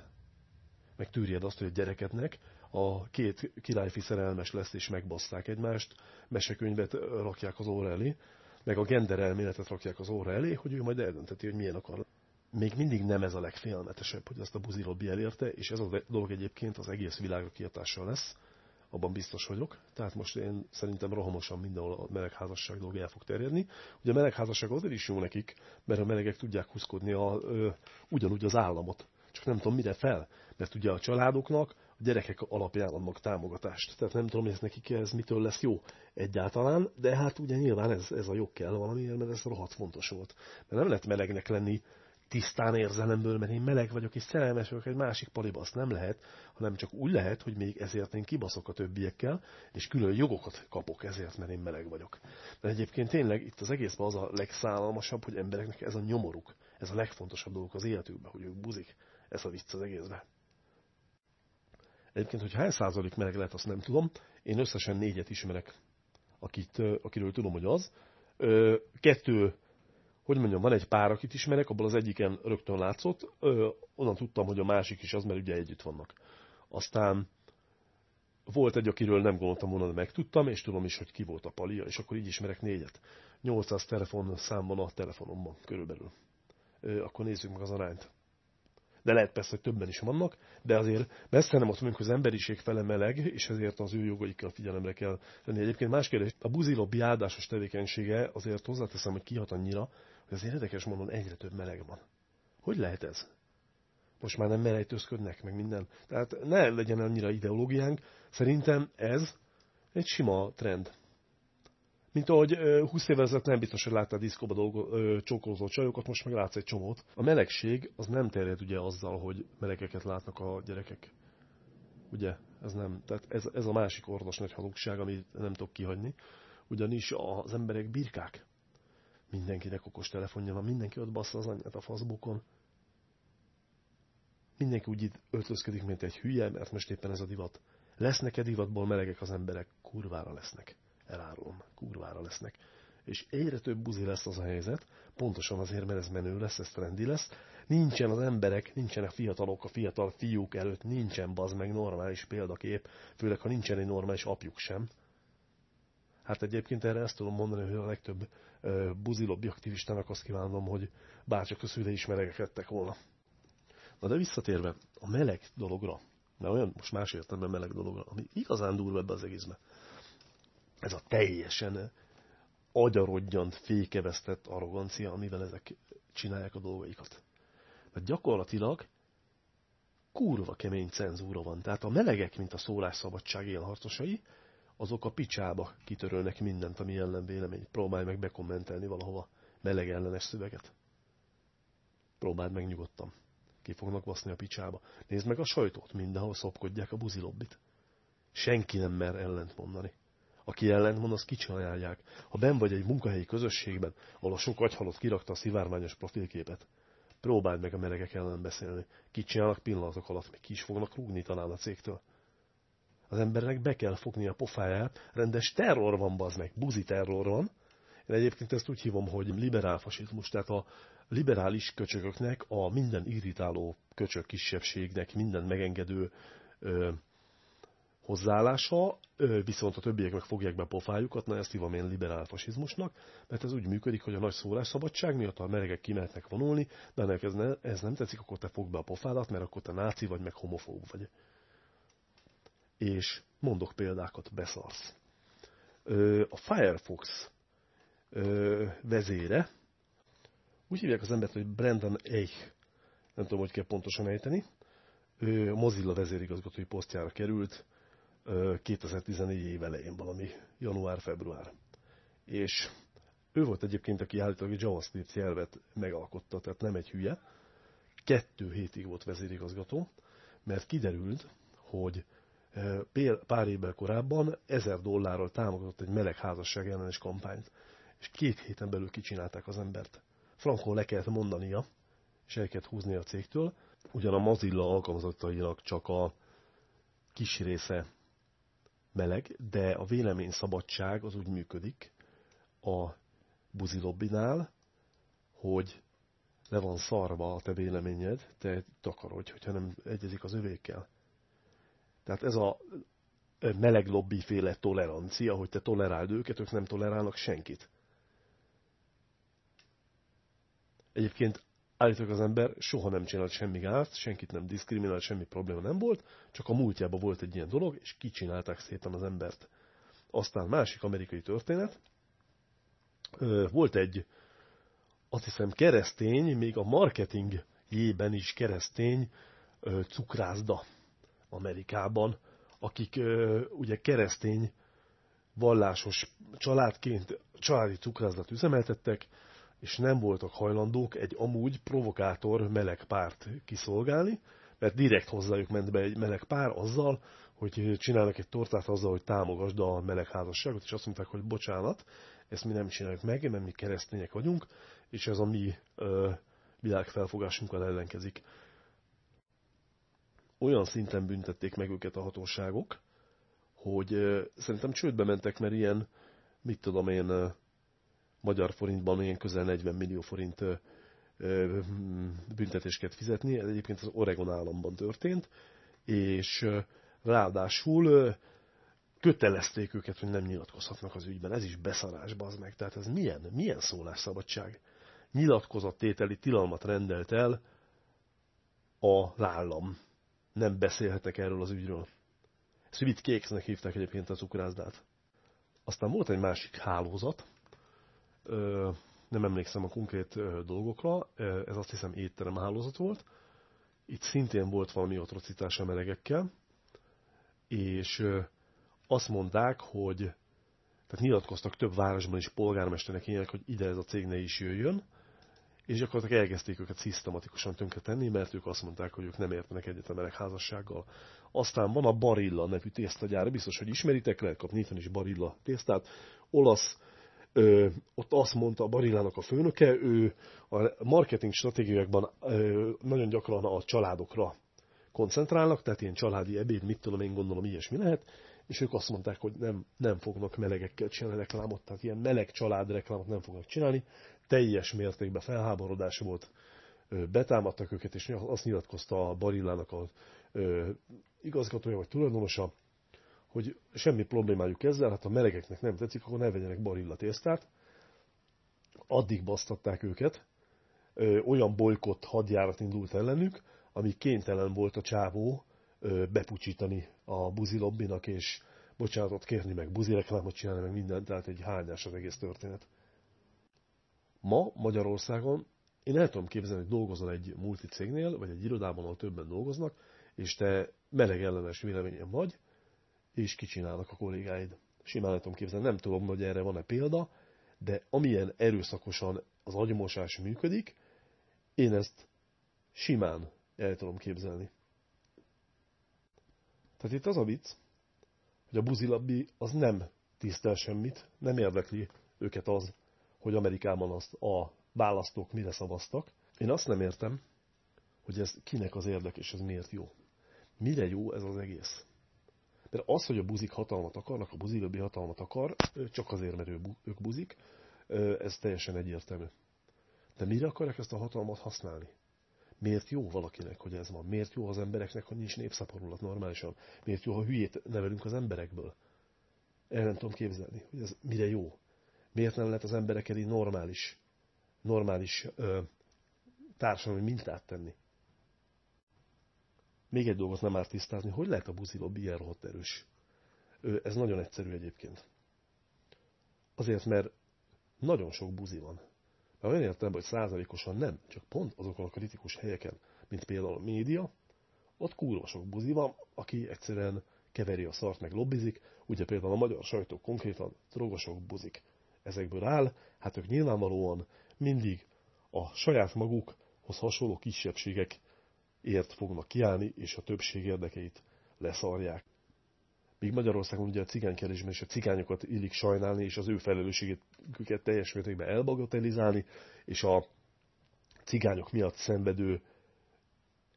Meg tűrjed azt, hogy a gyerekednek a két királyfi szerelmes lesz, és megbasszák egymást, mesekönyvet rakják az óra elé, meg a gender elméletet rakják az óra elé, hogy ő majd eldönteti, hogy milyen akar. Még mindig nem ez a legfélelmetesebb, hogy azt a buzilobbi elérte, és ez a dolog egyébként az egész világra kiatással lesz, abban biztos vagyok. Tehát most én szerintem rohamosan mindenhol a melegházasság dolga el fog terjedni. Ugye a melegházasság azért is jó nekik, mert a melegek tudják húzkodni a, ö, ugyanúgy az államot csak nem tudom mire fel. Mert ugye a családoknak a gyerekek alapján adnak támogatást. Tehát nem tudom, hogy ez nekik ez mitől lesz jó egyáltalán, de hát ugye nyilván ez, ez a jog kell valamiért, mert ez rohadt fontos volt. Mert nem lehet melegnek lenni tisztán érzelemből, mert én meleg vagyok és szerelmes vagyok egy másik paliba, azt nem lehet, hanem csak úgy lehet, hogy még ezért én kibaszok a többiekkel, és külön jogokat kapok ezért, mert én meleg vagyok. De egyébként tényleg itt az egészben az a legszállalmasabb, hogy embereknek ez a nyomoruk, ez a legfontosabb dolog az életükben, hogy ők buzik. Ez a vicc az egészben. Egyébként, hogy hány százalék meleg lehet, azt nem tudom. Én összesen négyet ismerek, akit, akiről tudom, hogy az. Kettő, hogy mondjam, van egy pár, akit ismerek, abból az egyiken rögtön látszott. Onnan tudtam, hogy a másik is az, mert ugye együtt vannak. Aztán volt egy, akiről nem gondoltam volna, de megtudtam, és tudom is, hogy ki volt a palia, és akkor így ismerek négyet. 800 szám van a telefonomban körülbelül. Akkor nézzük meg az arányt de lehet persze, hogy többen is vannak, de azért messze nem azt mondjuk, hogy az emberiség fele meleg, és ezért az ő jogaikkal figyelemre kell tenni. Egyébként más kérdés, a buzilobbi áldásos tevékenysége azért hozzáteszem, hogy kihat annyira, hogy azért érdekes mondom, egyre több meleg van. Hogy lehet ez? Most már nem merejtőzködnek, meg minden. Tehát ne legyen annyira ideológiánk. Szerintem ez egy sima trend. Mint ahogy 20 évvel ezelőtt nem biztos, hogy láttál diszkóba dolgo, csókolózó csajokat, most meg látsz egy csomót. A melegség az nem terjed ugye azzal, hogy melegeket látnak a gyerekek. Ugye? Ez nem. Tehát ez, ez a másik orvos nagy hazugság, amit nem tudok kihagyni. Ugyanis az emberek birkák. Mindenkinek okos telefonja van, mindenki ott bassza az anyját a Facebookon. Mindenki úgy itt öltözködik, mint egy hülye, mert most éppen ez a divat. Lesznek-e divatból melegek az emberek? Kurvára lesznek elárulom, kurvára lesznek. És egyre több buzi lesz az a helyzet, pontosan azért, mert ez menő lesz, ez trendi lesz. Nincsen az emberek, nincsenek fiatalok, a fiatal fiúk előtt nincsen baz meg normális példakép, főleg ha nincsen egy normális apjuk sem. Hát egyébként erre ezt tudom mondani, hogy a legtöbb buzilobbi aktivistának azt kívánom, hogy bárcsak a szülei is melegek lettek volna. Na de visszatérve a meleg dologra, mert olyan most más értelemben meleg dologra, ami igazán durva ebbe az egészbe. Ez a teljesen agyarodjant, fékevesztett arrogancia, amivel ezek csinálják a dolgaikat. Mert gyakorlatilag kurva kemény cenzúra van. Tehát a melegek, mint a szólásszabadság élharcosai, azok a picsába kitörölnek mindent, ami ellen vélemény. Próbálj meg bekommentelni valahova meleg ellenes szöveget. Próbáld meg nyugodtan. Ki fognak baszni a picsába. Nézd meg a sajtót, mindenhol szopkodják a buzilobbit. Senki nem mer ellent mondani. Aki ellent mond, az kicsinálják. Ha ben vagy egy munkahelyi közösségben, ahol a sok agyhalott kirakta a szivárványos profilképet, próbáld meg a melegek ellen beszélni. Kicsinálnak pillanatok alatt, még ki is fognak rúgni talán a cégtől. Az embernek be kell fogni a pofáját, rendes terror van, bazd meg, buzi terror van. Én egyébként ezt úgy hívom, hogy liberál fasizmus, tehát a liberális köcsögöknek, a minden irritáló köcsög kisebbségnek, minden megengedő hozzáállása, viszont a többiek meg fogják be a pofájukat, na ezt hívom én liberál fasizmusnak, mert ez úgy működik, hogy a nagy szólásszabadság miatt a melegek kimehetnek vonulni, de ennek ez, ne, ez nem tetszik, akkor te fogd be a pofádat, mert akkor te náci vagy, meg homofób vagy. És mondok példákat, beszarsz. A Firefox vezére, úgy hívják az embert, hogy Brandon Eich, nem tudom, hogy kell pontosan ejteni, ő a Mozilla vezérigazgatói posztjára került 2014 év elején, valami január-február. És ő volt egyébként, aki állítólag JavaScript nyelvet megalkotta, tehát nem egy hülye. Kettő hétig volt vezérigazgató, mert kiderült, hogy pár évvel korábban 1000 dollárral támogatott egy meleg házasság ellenes kampányt, és két héten belül kicsinálták az embert. Frankon le kellett mondania, és el kellett húzni a cégtől, ugyan a Mozilla alkalmazottainak csak a kis része meleg, de a véleményszabadság az úgy működik a buzilobbinál, hogy le van szarva a te véleményed, te takarodj, hogyha nem egyezik az övékkel. Tehát ez a meleg lobby féle tolerancia, hogy te toleráld őket, ők nem tolerálnak senkit. Egyébként állítólag az ember soha nem csinált semmi gázt, senkit nem diszkriminált, semmi probléma nem volt, csak a múltjában volt egy ilyen dolog, és kicsinálták szépen az embert. Aztán másik amerikai történet, volt egy, azt hiszem keresztény, még a marketingjében is keresztény cukrászda Amerikában, akik ugye keresztény, vallásos családként családi cukrászat üzemeltettek, és nem voltak hajlandók egy amúgy provokátor meleg párt kiszolgálni, mert direkt hozzájuk ment be egy meleg pár azzal, hogy csinálnak egy tortát azzal, hogy támogasd a melegházasságot, és azt mondták, hogy bocsánat, ezt mi nem csináljuk meg, mert mi keresztények vagyunk, és ez a mi ö, világfelfogásunkkal ellenkezik. Olyan szinten büntették meg őket a hatóságok, hogy szerintem csődbe mentek, mert ilyen, mit tudom én, magyar forintban ilyen közel 40 millió forint büntetést fizetni. Ez egyébként az Oregon államban történt, és ráadásul kötelezték őket, hogy nem nyilatkozhatnak az ügyben. Ez is beszarás, az meg. Tehát ez milyen, milyen szólásszabadság? Nyilatkozattételi tilalmat rendelt el a állam nem beszélhetek erről az ügyről. Sweet Cakesnek hívták egyébként az ukrászdát. Aztán volt egy másik hálózat, nem emlékszem a konkrét dolgokra, ez azt hiszem étterem hálózat volt. Itt szintén volt valami atrocitás a melegekkel, és azt mondták, hogy tehát nyilatkoztak több városban is polgármesternek ilyenek, hogy ide ez a cég ne is jöjjön, és gyakorlatilag elkezdték őket szisztematikusan tönkretenni, mert ők azt mondták, hogy ők nem értenek egyet a melegházassággal. Aztán van a Barilla nevű tésztagyár, biztos, hogy ismeritek, lehet kapni itt is Barilla tésztát. Olasz, ö, ott azt mondta a Barillának a főnöke, ő a marketing stratégiákban ö, nagyon gyakran a családokra koncentrálnak, tehát ilyen családi ebéd, mit tudom én gondolom, ilyesmi lehet, és ők azt mondták, hogy nem, nem fognak melegekkel csinálni reklámot, tehát ilyen meleg család reklámot nem fognak csinálni, teljes mértékben felháborodás volt, betámadtak őket, és azt nyilatkozta a Barillának a igazgatója vagy tulajdonosa, hogy semmi problémájuk ezzel, hát ha melegeknek nem tetszik, akkor ne vegyenek barilla tésztát. Addig basztatták őket, olyan bolykott hadjárat indult ellenük, ami kénytelen volt a csávó bepucsítani a buzi lobbinak, és bocsánatot kérni, meg buzi reklámot csinálni, meg mindent, tehát egy hányás az egész történet. Ma Magyarországon én el tudom képzelni, hogy dolgozol egy multicégnél, vagy egy irodában, ahol többen dolgoznak, és te meleg ellenes véleményen vagy, és kicsinálnak a kollégáid. Simán tudom képzelni, nem tudom, hogy erre van-e példa, de amilyen erőszakosan az agymosás működik, én ezt simán el tudom képzelni. Tehát itt az a vicc, hogy a buzilabbi az nem tisztel semmit, nem érdekli őket az, hogy Amerikában azt a választók mire szavaztak. Én azt nem értem, hogy ez kinek az érdek, és ez miért jó. Mire jó ez az egész? Mert az, hogy a buzik hatalmat akarnak, a buzilabbi hatalmat akar, csak azért, mert ők buzik, ez teljesen egyértelmű. De mire akarják ezt a hatalmat használni? Miért jó valakinek, hogy ez van? Miért jó az embereknek, hogy nincs népszaporulat normálisan? Miért jó, ha hülyét nevelünk az emberekből? El nem tudom képzelni, hogy ez mire jó. Miért nem lehet az emberek elé normális, normális ö, társadalmi mintát tenni? Még egy dolgot nem árt tisztázni, hogy lehet a buzilobbi ilyen rohadt erős? Ez nagyon egyszerű egyébként. Azért, mert nagyon sok buzi van. De olyan értelemben, hogy százalékosan nem, csak pont azokon a kritikus helyeken, mint például a média, ott kurva sok buzi van, aki egyszerűen keveri a szart, meg lobbizik. Ugye például a magyar sajtó konkrétan drogosok buzik ezekből áll, hát ők nyilvánvalóan mindig a saját magukhoz hasonló kisebbségek ért fognak kiállni, és a többség érdekeit leszarják. Míg Magyarországon ugye a cigánykerésben és a cigányokat illik sajnálni, és az ő felelősségüket teljes mértékben elbagatelizálni, és a cigányok miatt szenvedő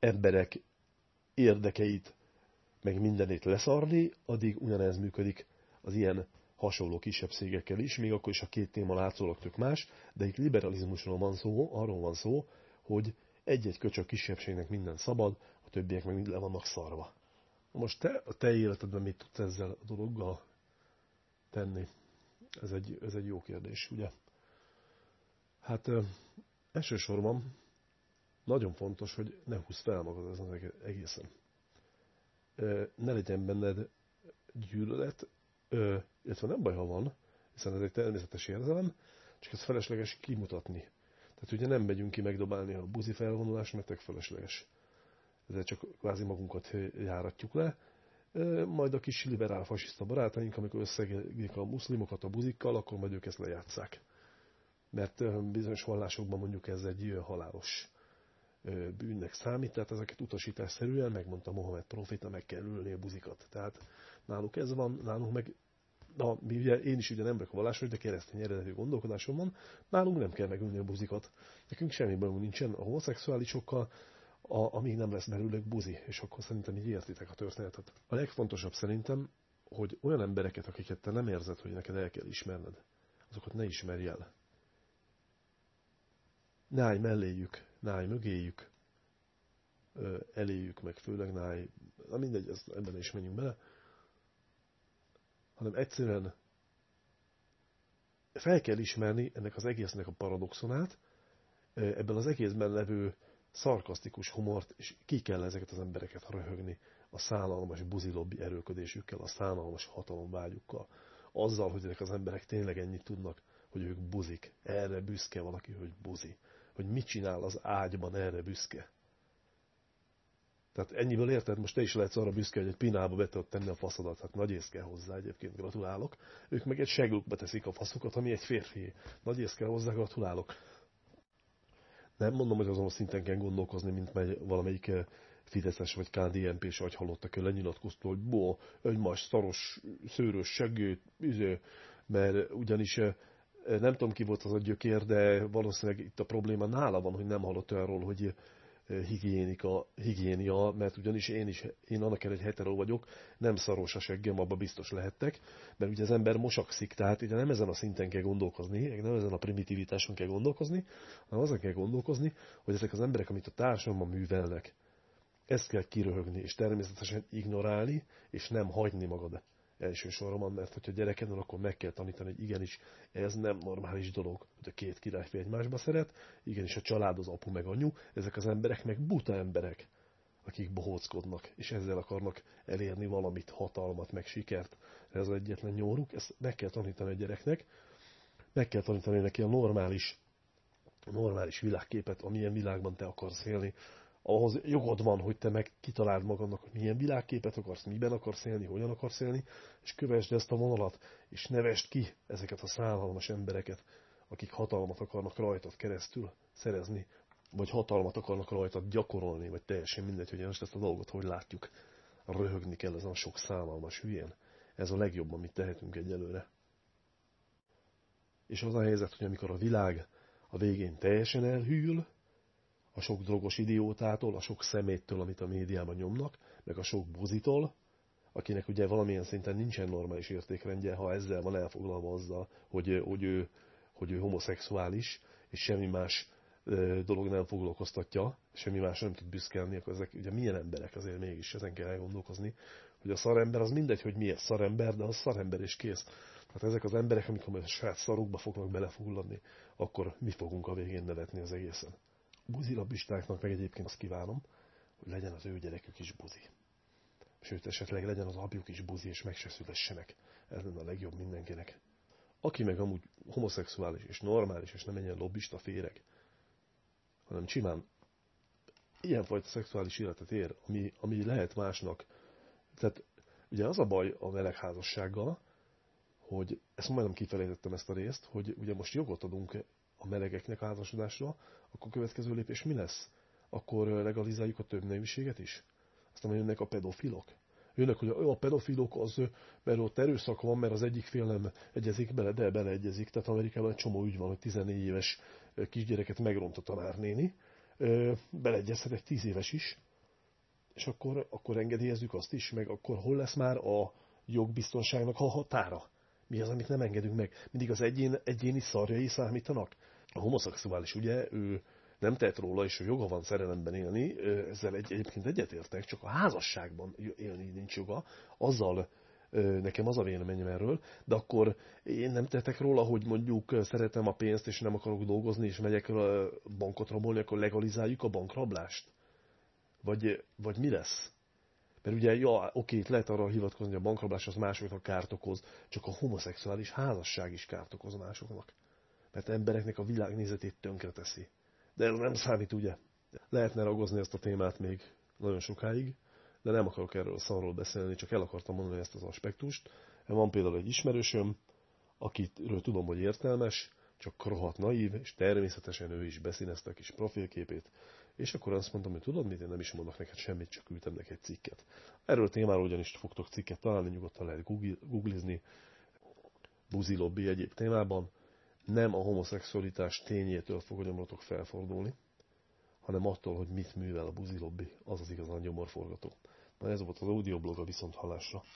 emberek érdekeit, meg mindenét leszarni, addig ugyanez működik az ilyen hasonló kisebbségekkel is, még akkor is a két téma látszólag tök más, de itt liberalizmusról van szó, arról van szó, hogy egy-egy köcsök kisebbségnek minden szabad, a többiek meg mind le vannak szarva. Most te a te életedben mit tudsz ezzel a dologgal tenni? Ez egy, ez egy jó kérdés, ugye? Hát elsősorban nagyon fontos, hogy ne húzz fel magad ezen egészen. Ne legyen benned gyűlölet, illetve nem baj, ha van, hiszen ez egy természetes érzelem, csak ez felesleges kimutatni. Tehát ugye nem megyünk ki megdobálni a buzi felvonulást, mert tök felesleges ezzel csak kvázi magunkat járatjuk le. Majd a kis liberál fasiszta barátaink, amikor összegik a muszlimokat a buzikkal, akkor majd ők ezt lejátszák. Mert bizonyos vallásokban mondjuk ez egy halálos bűnnek számít, tehát ezeket utasításszerűen megmondta Mohamed proféta, meg kell ülni a buzikat. Tehát náluk ez van, nálunk meg, na, mi ugye, én is ugye nem vagyok vallásos, de keresztény eredetű gondolkodásom van, nálunk nem kell megülni a buzikat. Nekünk semmi bajunk nincsen a homoszexuálisokkal, a, amíg nem lesz belőlük buzi, és akkor szerintem így értitek a történetet. A legfontosabb szerintem, hogy olyan embereket, akiket te nem érzed, hogy neked el kell ismerned, azokat ne ismerj el. Ne állj melléjük, ne állj mögéjük, eléjük, meg főleg ne állj, na mindegy, ebben is menjünk bele, hanem egyszerűen fel kell ismerni ennek az egésznek a paradoxonát, ebben az egészben levő szarkasztikus humort, és ki kell ezeket az embereket röhögni a szállalmas buzilobbi erőködésükkel, a szállalmas hatalomvágyukkal. Azzal, hogy ezek az emberek tényleg ennyit tudnak, hogy ők buzik. Erre büszke valaki, hogy buzi. Hogy mit csinál az ágyban, erre büszke. Tehát ennyiből érted, most te is lehetsz arra büszke, hogy egy pinába be tudod tenni a faszodat. Hát nagy ész kell hozzá egyébként, gratulálok. Ők meg egy seglukba teszik a faszokat, ami egy férfi. Nagy ész kell hozzá, gratulálok. Nem mondom, hogy azon a szinten kell gondolkozni, mint megy valamelyik eh, Fideszes vagy KDNP-s halottak el lenyilatkozta, hogy bo, egy más szaros, szőrös segéd, izé, mert ugyanis eh, nem tudom ki volt az a gyökér, de valószínűleg itt a probléma nála van, hogy nem hallott arról, hogy higiénika, higiénia, mert ugyanis én is, én annak egy hetero vagyok, nem szaros a seggem, abba biztos lehettek, mert ugye az ember mosakszik, tehát ugye nem ezen a szinten kell gondolkozni, nem ezen a primitivitáson kell gondolkozni, hanem azon kell gondolkozni, hogy ezek az emberek, amit a társadalomban művelnek, ezt kell kiröhögni, és természetesen ignorálni, és nem hagyni magad elsősorban, mert hogyha gyerekednél, akkor meg kell tanítani, hogy igenis, ez nem normális dolog, hogy a két királyfi egymásba szeret, igenis a család az apu meg anyu, ezek az emberek meg buta emberek, akik bohóckodnak, és ezzel akarnak elérni valamit, hatalmat, meg sikert. Ez az egyetlen nyomoruk, ezt meg kell tanítani a gyereknek, meg kell tanítani neki a normális, normális világképet, amilyen világban te akarsz élni, ahhoz jogod van, hogy te meg kitaláld magadnak, hogy milyen világképet akarsz, miben akarsz élni, hogyan akarsz élni, és kövesd ezt a vonalat, és nevest ki ezeket a szállalmas embereket, akik hatalmat akarnak rajtad keresztül szerezni, vagy hatalmat akarnak rajtad gyakorolni, vagy teljesen mindegy, hogy most ezt a dolgot hogy látjuk. Röhögni kell ezen a sok szállalmas hülyén. Ez a legjobb, amit tehetünk egyelőre. És az a helyzet, hogy amikor a világ a végén teljesen elhűl, a sok drogos idiótától, a sok szeméttől, amit a médiában nyomnak, meg a sok buzitól, akinek ugye valamilyen szinten nincsen normális értékrendje, ha ezzel van elfoglalva azzal, hogy, hogy, ő, hogy ő homoszexuális, és semmi más dolog nem foglalkoztatja, semmi más nem tud büszkelni, akkor ezek ugye milyen emberek azért mégis ezen kell elgondolkozni, hogy a szarember az mindegy, hogy milyen szarember, de az szarember is kész. Tehát ezek az emberek, amikor a saját szarukba fognak belefulladni, akkor mi fogunk a végén nevetni az egészen buzilabistáknak meg egyébként azt kívánom, hogy legyen az ő gyerekük is buzi. Sőt, esetleg legyen az apjuk is buzi, és meg se szülessenek. Ez lenne a legjobb mindenkinek. Aki meg amúgy homoszexuális és normális, és nem menjen lobbista féreg, hanem csimán ilyenfajta szexuális életet ér, ami, ami lehet másnak. Tehát ugye az a baj a melegházassággal, hogy ezt majdnem kifelejtettem ezt a részt, hogy ugye most jogot adunk a melegeknek házasodásra, akkor következő lépés mi lesz? Akkor legalizáljuk a több neműséget is? Aztán jönnek a pedofilok. Jönnek, hogy a pedofilok az, mert ott erőszak van, mert az egyik fél nem egyezik bele, de beleegyezik. Tehát Amerikában egy csomó ügy van, hogy 14 éves kisgyereket megront a tanárnéni, beleegyezhet egy 10 éves is, és akkor, akkor engedélyezzük azt is, meg akkor hol lesz már a jogbiztonságnak a határa? Mi az, amit nem engedünk meg? Mindig az egyén, egyéni szarjai számítanak? A homoszexuális, ugye, ő nem tett róla, és ő joga van szerelemben élni, ezzel egy, egyébként egyetértek, csak a házasságban élni nincs joga, azzal nekem az a véleményem erről, de akkor én nem tettek róla, hogy mondjuk szeretem a pénzt, és nem akarok dolgozni, és megyek bankot rabolni, akkor legalizáljuk a bankrablást? Vagy, vagy mi lesz? Mert ugye, ja, oké, itt lehet arra hivatkozni, hogy a bankrablás az másoknak kárt okoz, csak a homoszexuális házasság is kárt okoz másoknak. Mert embereknek a világnézetét tönkre teszi. De ez nem számít, ugye? Lehetne ragozni ezt a témát még nagyon sokáig, de nem akarok erről a szarról beszélni, csak el akartam mondani ezt az aspektust. Van például egy ismerősöm, akitről tudom, hogy értelmes, csak rohadt naív, és természetesen ő is beszínezte a kis profilképét, és akkor azt mondtam, hogy tudod mit, én nem is mondok neked semmit, csak küldtem neked egy cikket. Erről a témáról ugyanis fogtok cikket találni, nyugodtan lehet googlizni, buzi lobby egyéb témában. Nem a homoszexualitás tényétől fog a gyomrotok felfordulni, hanem attól, hogy mit művel a buzi lobby, az az igazán gyomorforgató. Na ez volt az audioblog a viszont hallásra.